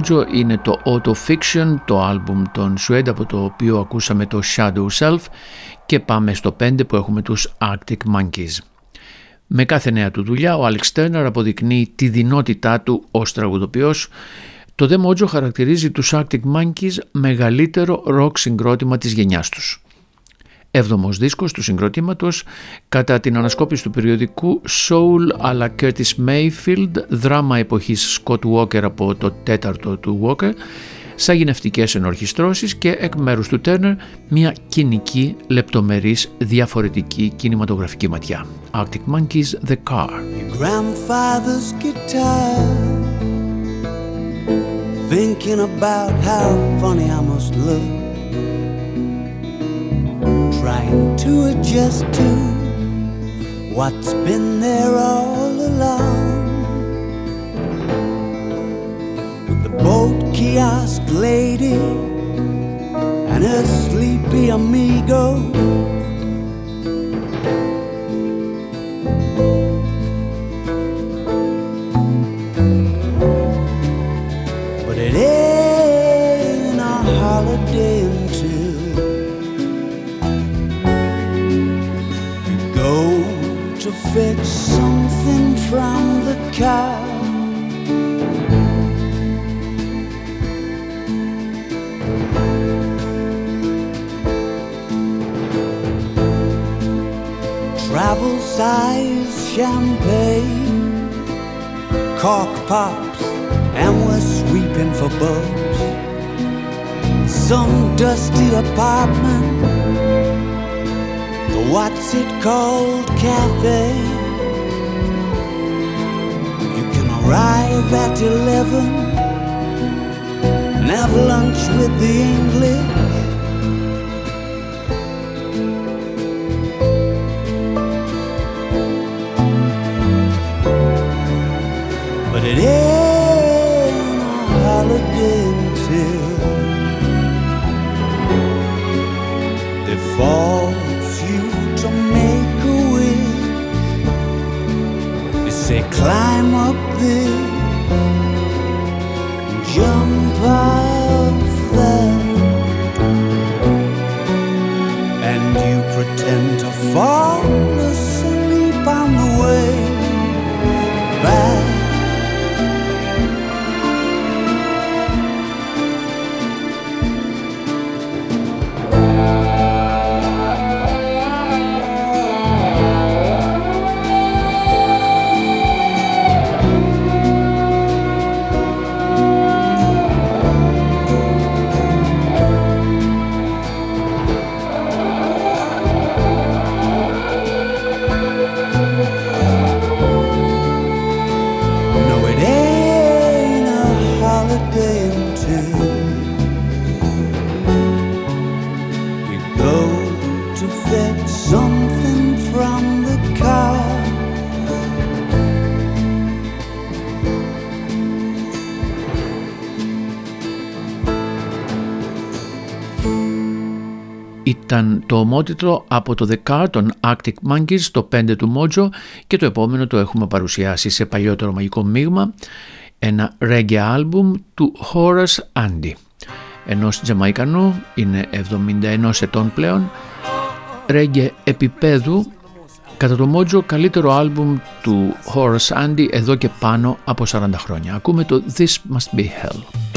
S2: Mojo είναι το Auto Fiction, το άλμπουμ των Suede από το οποίο ακούσαμε το Shadow Self και πάμε στο 5 που έχουμε τους Arctic Monkeys. Με κάθε νέα του δουλειά ο Alex Turner αποδεικνύει τη δυνότητά του ως τραγουδοποιός. Το The Mojo χαρακτηρίζει τους Arctic Monkeys μεγαλύτερο rock συγκρότημα της γενιάς τους έβδομος δίσκος του συγκροτήματος κατά την ανασκόπηση του περιοδικού Soul αλλά Curtis Mayfield, δράμα εποχής Scott Walker από το τέταρτο του Walker, σαγηνευτικές ενορχιστρώσεις και εκ μέρους του Turner μια κοινική, λεπτομερής, διαφορετική κινηματογραφική ματιά. Arctic Monkeys, The Car.
S17: grandfather's guitar Thinking about how funny I must look trying to adjust to what's been there all along. With the boat kiosk lady and her sleepy amigo. Fetch something from the car. Travel size champagne, cork pops, and we're sweeping for bugs. Some dusty apartment the what's it called cafe. You can arrive at 11 and have lunch with the English. But it ain't a holiday until they force say climb up and jump off that, and you pretend to fall asleep
S2: Ήταν το ομότιτλο από το The Car των Arctic Monkeys, το 5 του Mojo και το επόμενο το έχουμε παρουσιάσει σε παλιότερο μαγικό μείγμα, ένα reggae album του Horace Andy. Ενός Τζαμαϊκανού, είναι 71 ετών πλέον, reggae επίπεδου, κατά το Mojo καλύτερο άλμπουμ του Horace Andy εδώ και πάνω από 40 χρόνια. Ακούμε το This Must Be Hell.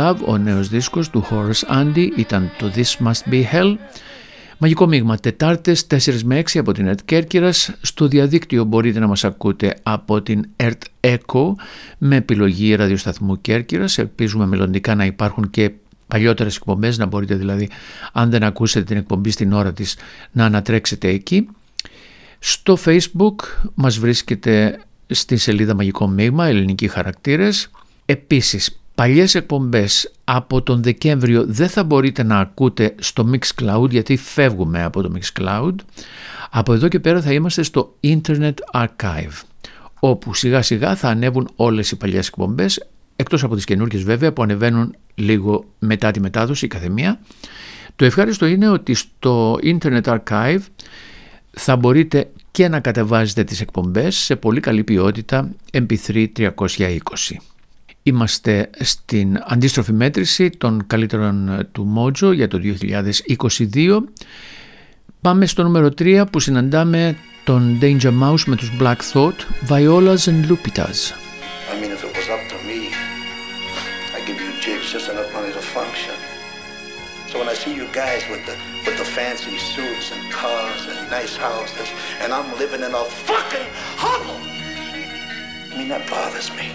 S18: Love,
S2: ο νέος δίσκος του Horace Andy ήταν το This Must Be Hell. Μαγικό μείγμα Τετάρτες 4 με 6 από την ΕΡΤ Κέρκυρας. Στο διαδίκτυο μπορείτε να μας ακούτε από την ΕΡΤ Echo με επιλογή ραδιοσταθμού Κέρκυρας. Ελπίζουμε μελλοντικά να υπάρχουν και παλιότερες εκπομπές, να μπορείτε δηλαδή αν δεν ακούσετε την εκπομπή στην ώρα της να ανατρέξετε εκεί. Στο facebook μας βρίσκεται στη σελίδα Μαγικό Μείγμα, ελληνικοί χαρακτήρες. Επίσης, παλιές εκπομπές από τον Δεκέμβριο δεν θα μπορείτε να ακούτε στο Mixcloud γιατί φεύγουμε από το Mixcloud. Από εδώ και πέρα θα είμαστε στο Internet Archive όπου σιγά σιγά θα ανέβουν όλες οι παλιές εκπομπές εκτός από τις καινούργιες βέβαια που ανεβαίνουν λίγο μετά τη μετάδοση η καθεμία. Το ευχάριστο είναι ότι στο Internet Archive θα μπορείτε και να κατεβάζετε τις εκπομπές σε πολύ καλή ποιότητα MP3 320. Είμαστε στην αντίστροφη μέτρηση των καλύτερων του Mojo για το 2022. Πάμε στο νούμερο 3 που συναντάμε τον Danger Mouse με τους Black Thought, Violas and Lupitas.
S19: I mean, if it was up to me, I'd give you jigs just enough money to function. So when I see you guys with the with the fancy suits and cars and nice houses, and I'm living in a fucking hovel, I mean that bothers me.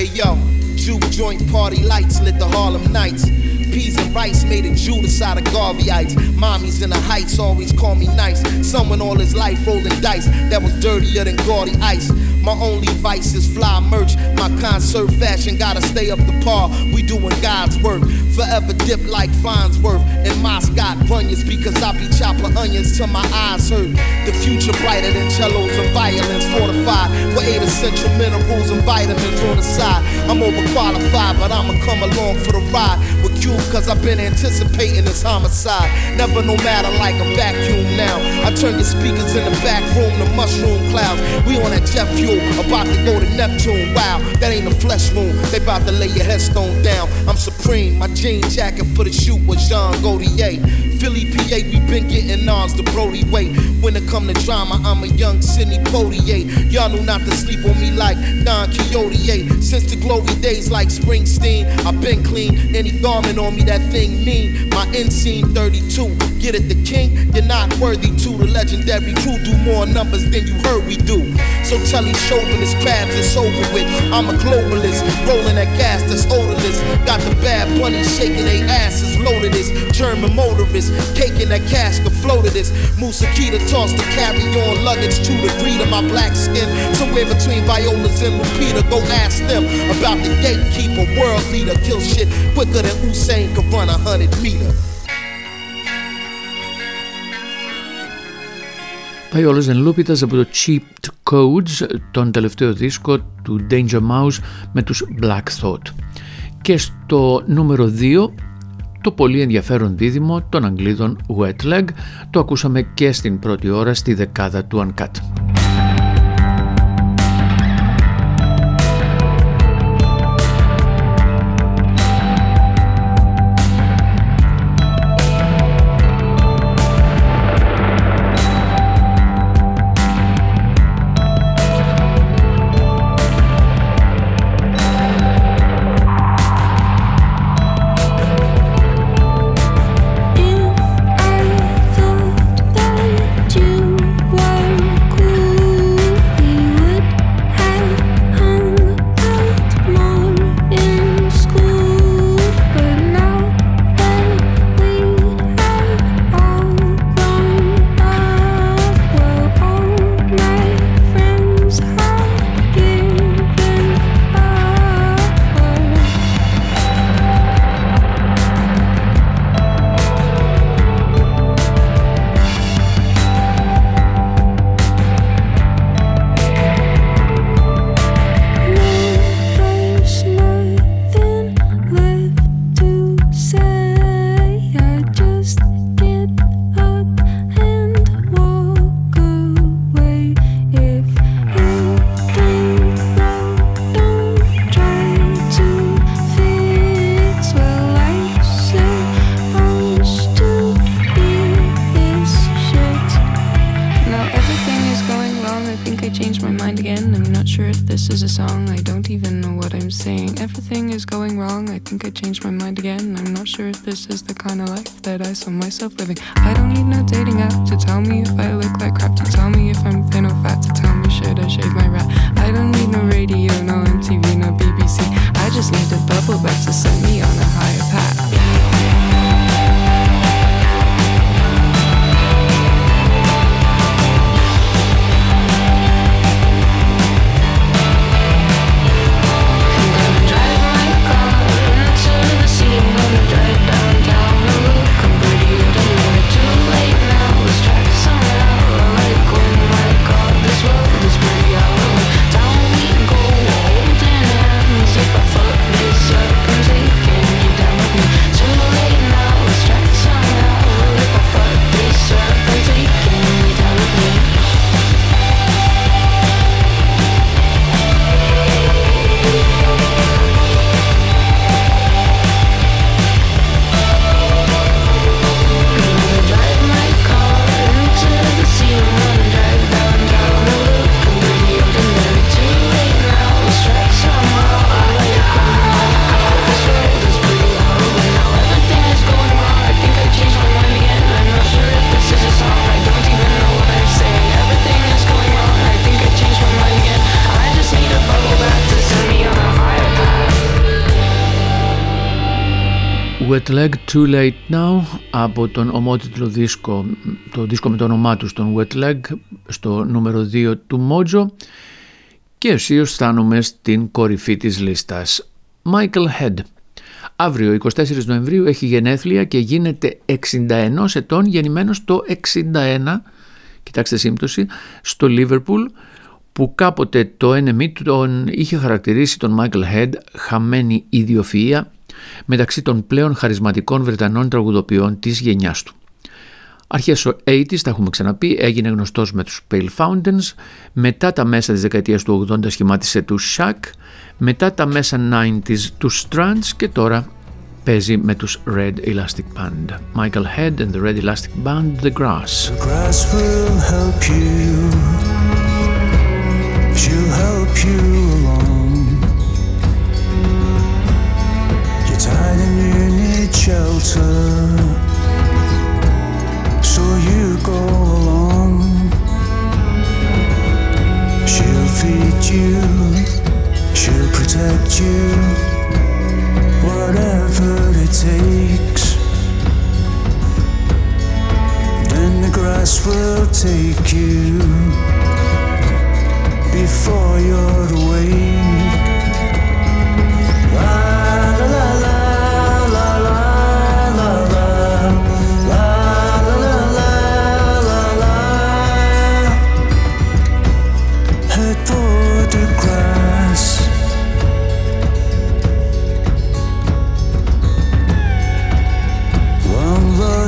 S20: Hey yo, juke joint party lights lit the Harlem Nights. Peas and rice made a Judas out of Garveyites. Mommies in the heights always call me nice. Someone all his life rolling dice that was dirtier than gaudy ice. My only vice is fly merch. My concert fashion gotta stay up to par. We doing God's work. Forever dip like Farnsworth and Moscot bunions because I be chopping onions till my eyes hurt. The future brighter than cellos and violins fortified with eight essential minerals and vitamins on the side. I'm but I'ma come along for the ride. With Cause I've been anticipating this homicide. Never no matter like a vacuum now. I turn your speakers in the back room to mushroom clouds. We on that jet fuel, about to go to Neptune. Wow, that ain't a flesh wound. They about to lay your headstone down. I'm supreme. My jean jacket for the shoot was Jean Gaultier. Philly, PA, we been getting ons the Brody way. When it come to drama, I'm a young Sidney Poitier. Y'all knew not to sleep on me like Don Quixote. Since the glory days like Springsteen, I've been clean. Any garment on me, that thing mean. My inseam 32. Get it, the king? You're not worthy to the legendary crew. Do more numbers than you heard we do. So tell these chauvinist crabs it's over with. I'm a globalist, rolling that gas that's odorless. Got the bad bunnies shaking their asses, loaded this. German motorist, caking that casket, floated this. Musakita tossed the carry on luggage to the breed of my black skin. Somewhere between Violas and Lupita, go ask them about the gatekeeper, world leader. Kill shit quicker than Usain could run a hundred meter.
S2: Violas and Lupitas από το Cheap Codes, τον τελευταίο δίσκο του Danger Mouse με τους Black Thought. Και στο νούμερο 2 το πολύ ενδιαφέρον δίδυμο των Αγγλίδων Wet Leg, το ακούσαμε και στην πρώτη ώρα στη δεκάδα του Uncut. Too Late Now από τον ομότιτλο δίσκο, το δίσκο με το όνομά του στον Wet Leg στο νούμερο 2 του Mojo και εσείς φτάνουμε στην κορυφή της λίστας. Michael Head. Αύριο 24 Νοεμβρίου έχει γενέθλια και γίνεται 61 ετών γεννημένος το 61, κοιτάξτε σύμπτωση, στο Liverpool που κάποτε το NME τον είχε χαρακτηρίσει τον Michael Head χαμένη ιδιοφυΐα μεταξύ των πλέον χαρισματικών Βρετανών τραγουδοποιών της γενιάς του. Αρχές 80's, τα έχουμε ξαναπεί, έγινε γνωστός με τους Pale Fountains, μετά τα μέσα της δεκαετίας του 80 σχημάτισε τους Shack, μετά τα μέσα 90's τους Strands και τώρα παίζει με τους Red Elastic Band. Michael Head and the Red Elastic Band, The Grass.
S1: The grass will help you. She'll help you along. And you need shelter. So you go along. She'll feed you, she'll protect you, whatever it takes. Then the grass will take you before you're awake.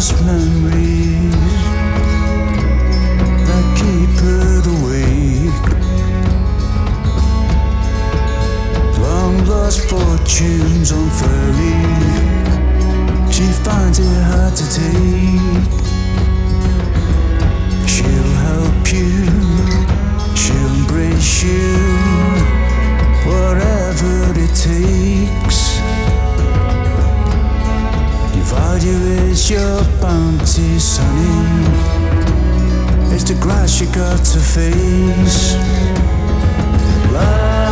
S1: lost memories that keep her awake. Long lost fortunes unfairly, she finds it hard to take. She'll help you, she'll embrace you, whatever it takes. Value is your bounty, sonny. It's the grass you got to face. La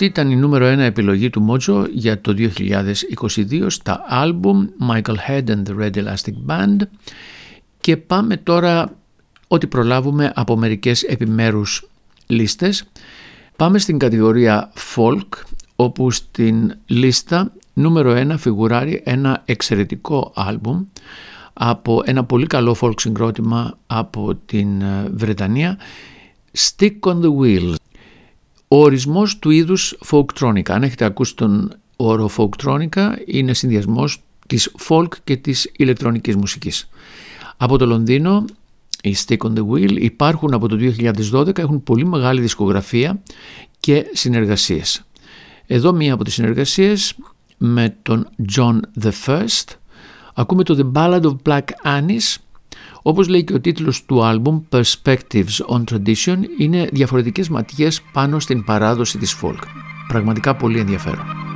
S2: Αυτή ήταν η νούμερο ένα επιλογή του Mojo για το 2022 στα άλμπουμ Michael Head and the Red Elastic Band και πάμε τώρα ό,τι προλάβουμε από μερικές επιμέρους λίστες. Πάμε στην κατηγορία folk όπου στην λίστα νούμερο ένα φιγουράρει ένα εξαιρετικό άλμπουμ από ένα πολύ καλό folk συγκρότημα από την ε, Βρετανία Stick on the Wheels ο ορισμός του είδους folktronica, αν έχετε ακούσει τον όρο folktronica, είναι συνδυασμός της folk και της ηλεκτρονικής μουσικής. Από το Λονδίνο, οι Stick on the Wheel υπάρχουν από το 2012, έχουν πολύ μεγάλη δισκογραφία και συνεργασίες. Εδώ μία από τις συνεργασίες με τον John the First, ακούμε το The Ballad of Black Annis, όπως λέει και ο τίτλος του άλμπουμ Perspectives on Tradition είναι διαφορετικές ματιές πάνω στην παράδοση της folk. Πραγματικά πολύ ενδιαφέρον.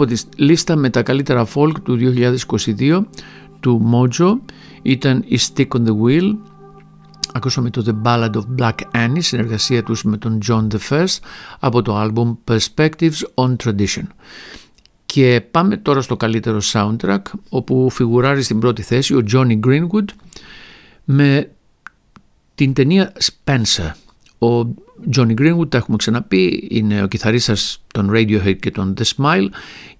S2: Από τη λίστα με τα καλύτερα folk του 2022 του Mojo ήταν η Stick on the Wheel Ακούσαμε το The Ballad of Black Annie, συνεργασία τους με τον John the First από το άλμπουμ Perspectives on Tradition. Και πάμε τώρα στο καλύτερο soundtrack, όπου φιγουράρει στην πρώτη θέση ο Johnny Greenwood με την ταινία Spencer. Ο Johnny Greenwood, τα έχουμε ξαναπεί, είναι ο κιθαρίστας των Radiohead και των The Smile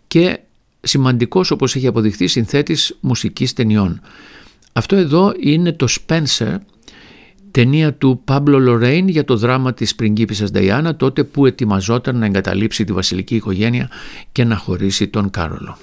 S2: και σημαντικός όπως έχει αποδειχθεί συνθέτης μουσικής ταινιών. Αυτό εδώ είναι το Spencer ταινία του Πάμπλο Λορέιν για το δράμα της πριγκίπισσας Νταϊάννα τότε που ετοιμαζόταν να εγκαταλείψει τη βασιλική οικογένεια και να χωρίσει τον Κάρολο.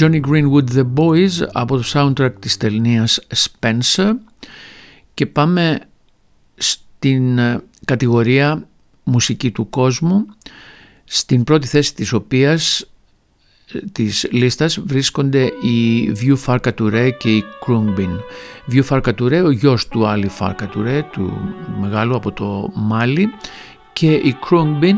S2: Johnny Greenwood The Boys από το soundtrack της ταινίας Spencer. Και πάμε στην ε, κατηγορία μουσική του κόσμου. Στην πρώτη θέση της οποίας ε, της λίστας βρίσκονται η View Farka και η Krungbin. View Farka ο γιος του Άλλη Farka του μεγάλου από το Μάλι. Και η Krungbin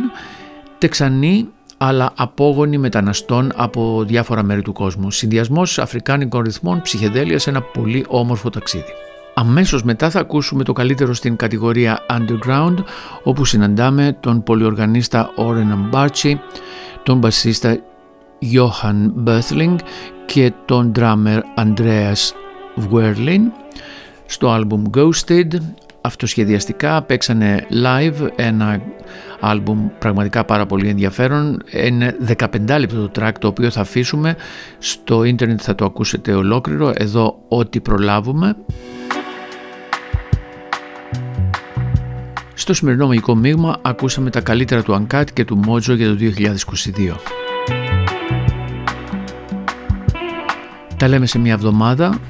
S2: τεξανή αλλά απόγονοι μεταναστών από διάφορα μέρη του κόσμου. Συνδυασμός αφρικάνικων ρυθμών ψυχεδέλειας σε ένα πολύ όμορφο ταξίδι. Αμέσως μετά θα ακούσουμε το καλύτερο στην κατηγορία Underground όπου συναντάμε τον πολυοργανίστα Oren Ambarchi, τον μπασίστα Johan Berthling και τον drummer Andreas Wwerlin στο άλμπουμ Ghosted αυτοσχεδιαστικά παίξανε live ένα άλμπουμ πραγματικά πάρα πολύ ενδιαφέρον. Είναι 15 λεπτό το track το οποίο θα αφήσουμε. Στο ίντερνετ θα το ακούσετε ολόκληρο. Εδώ ό,τι προλάβουμε. Στο σημερινό μαγικό μείγμα ακούσαμε τα καλύτερα του Uncut και του Mojo για το 2022. Τα λέμε σε μια εβδομάδα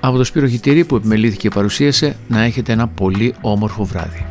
S2: Από το Σπύρο Χιτήρη που επιμελήθηκε και παρουσίασε να έχετε ένα πολύ όμορφο βράδυ.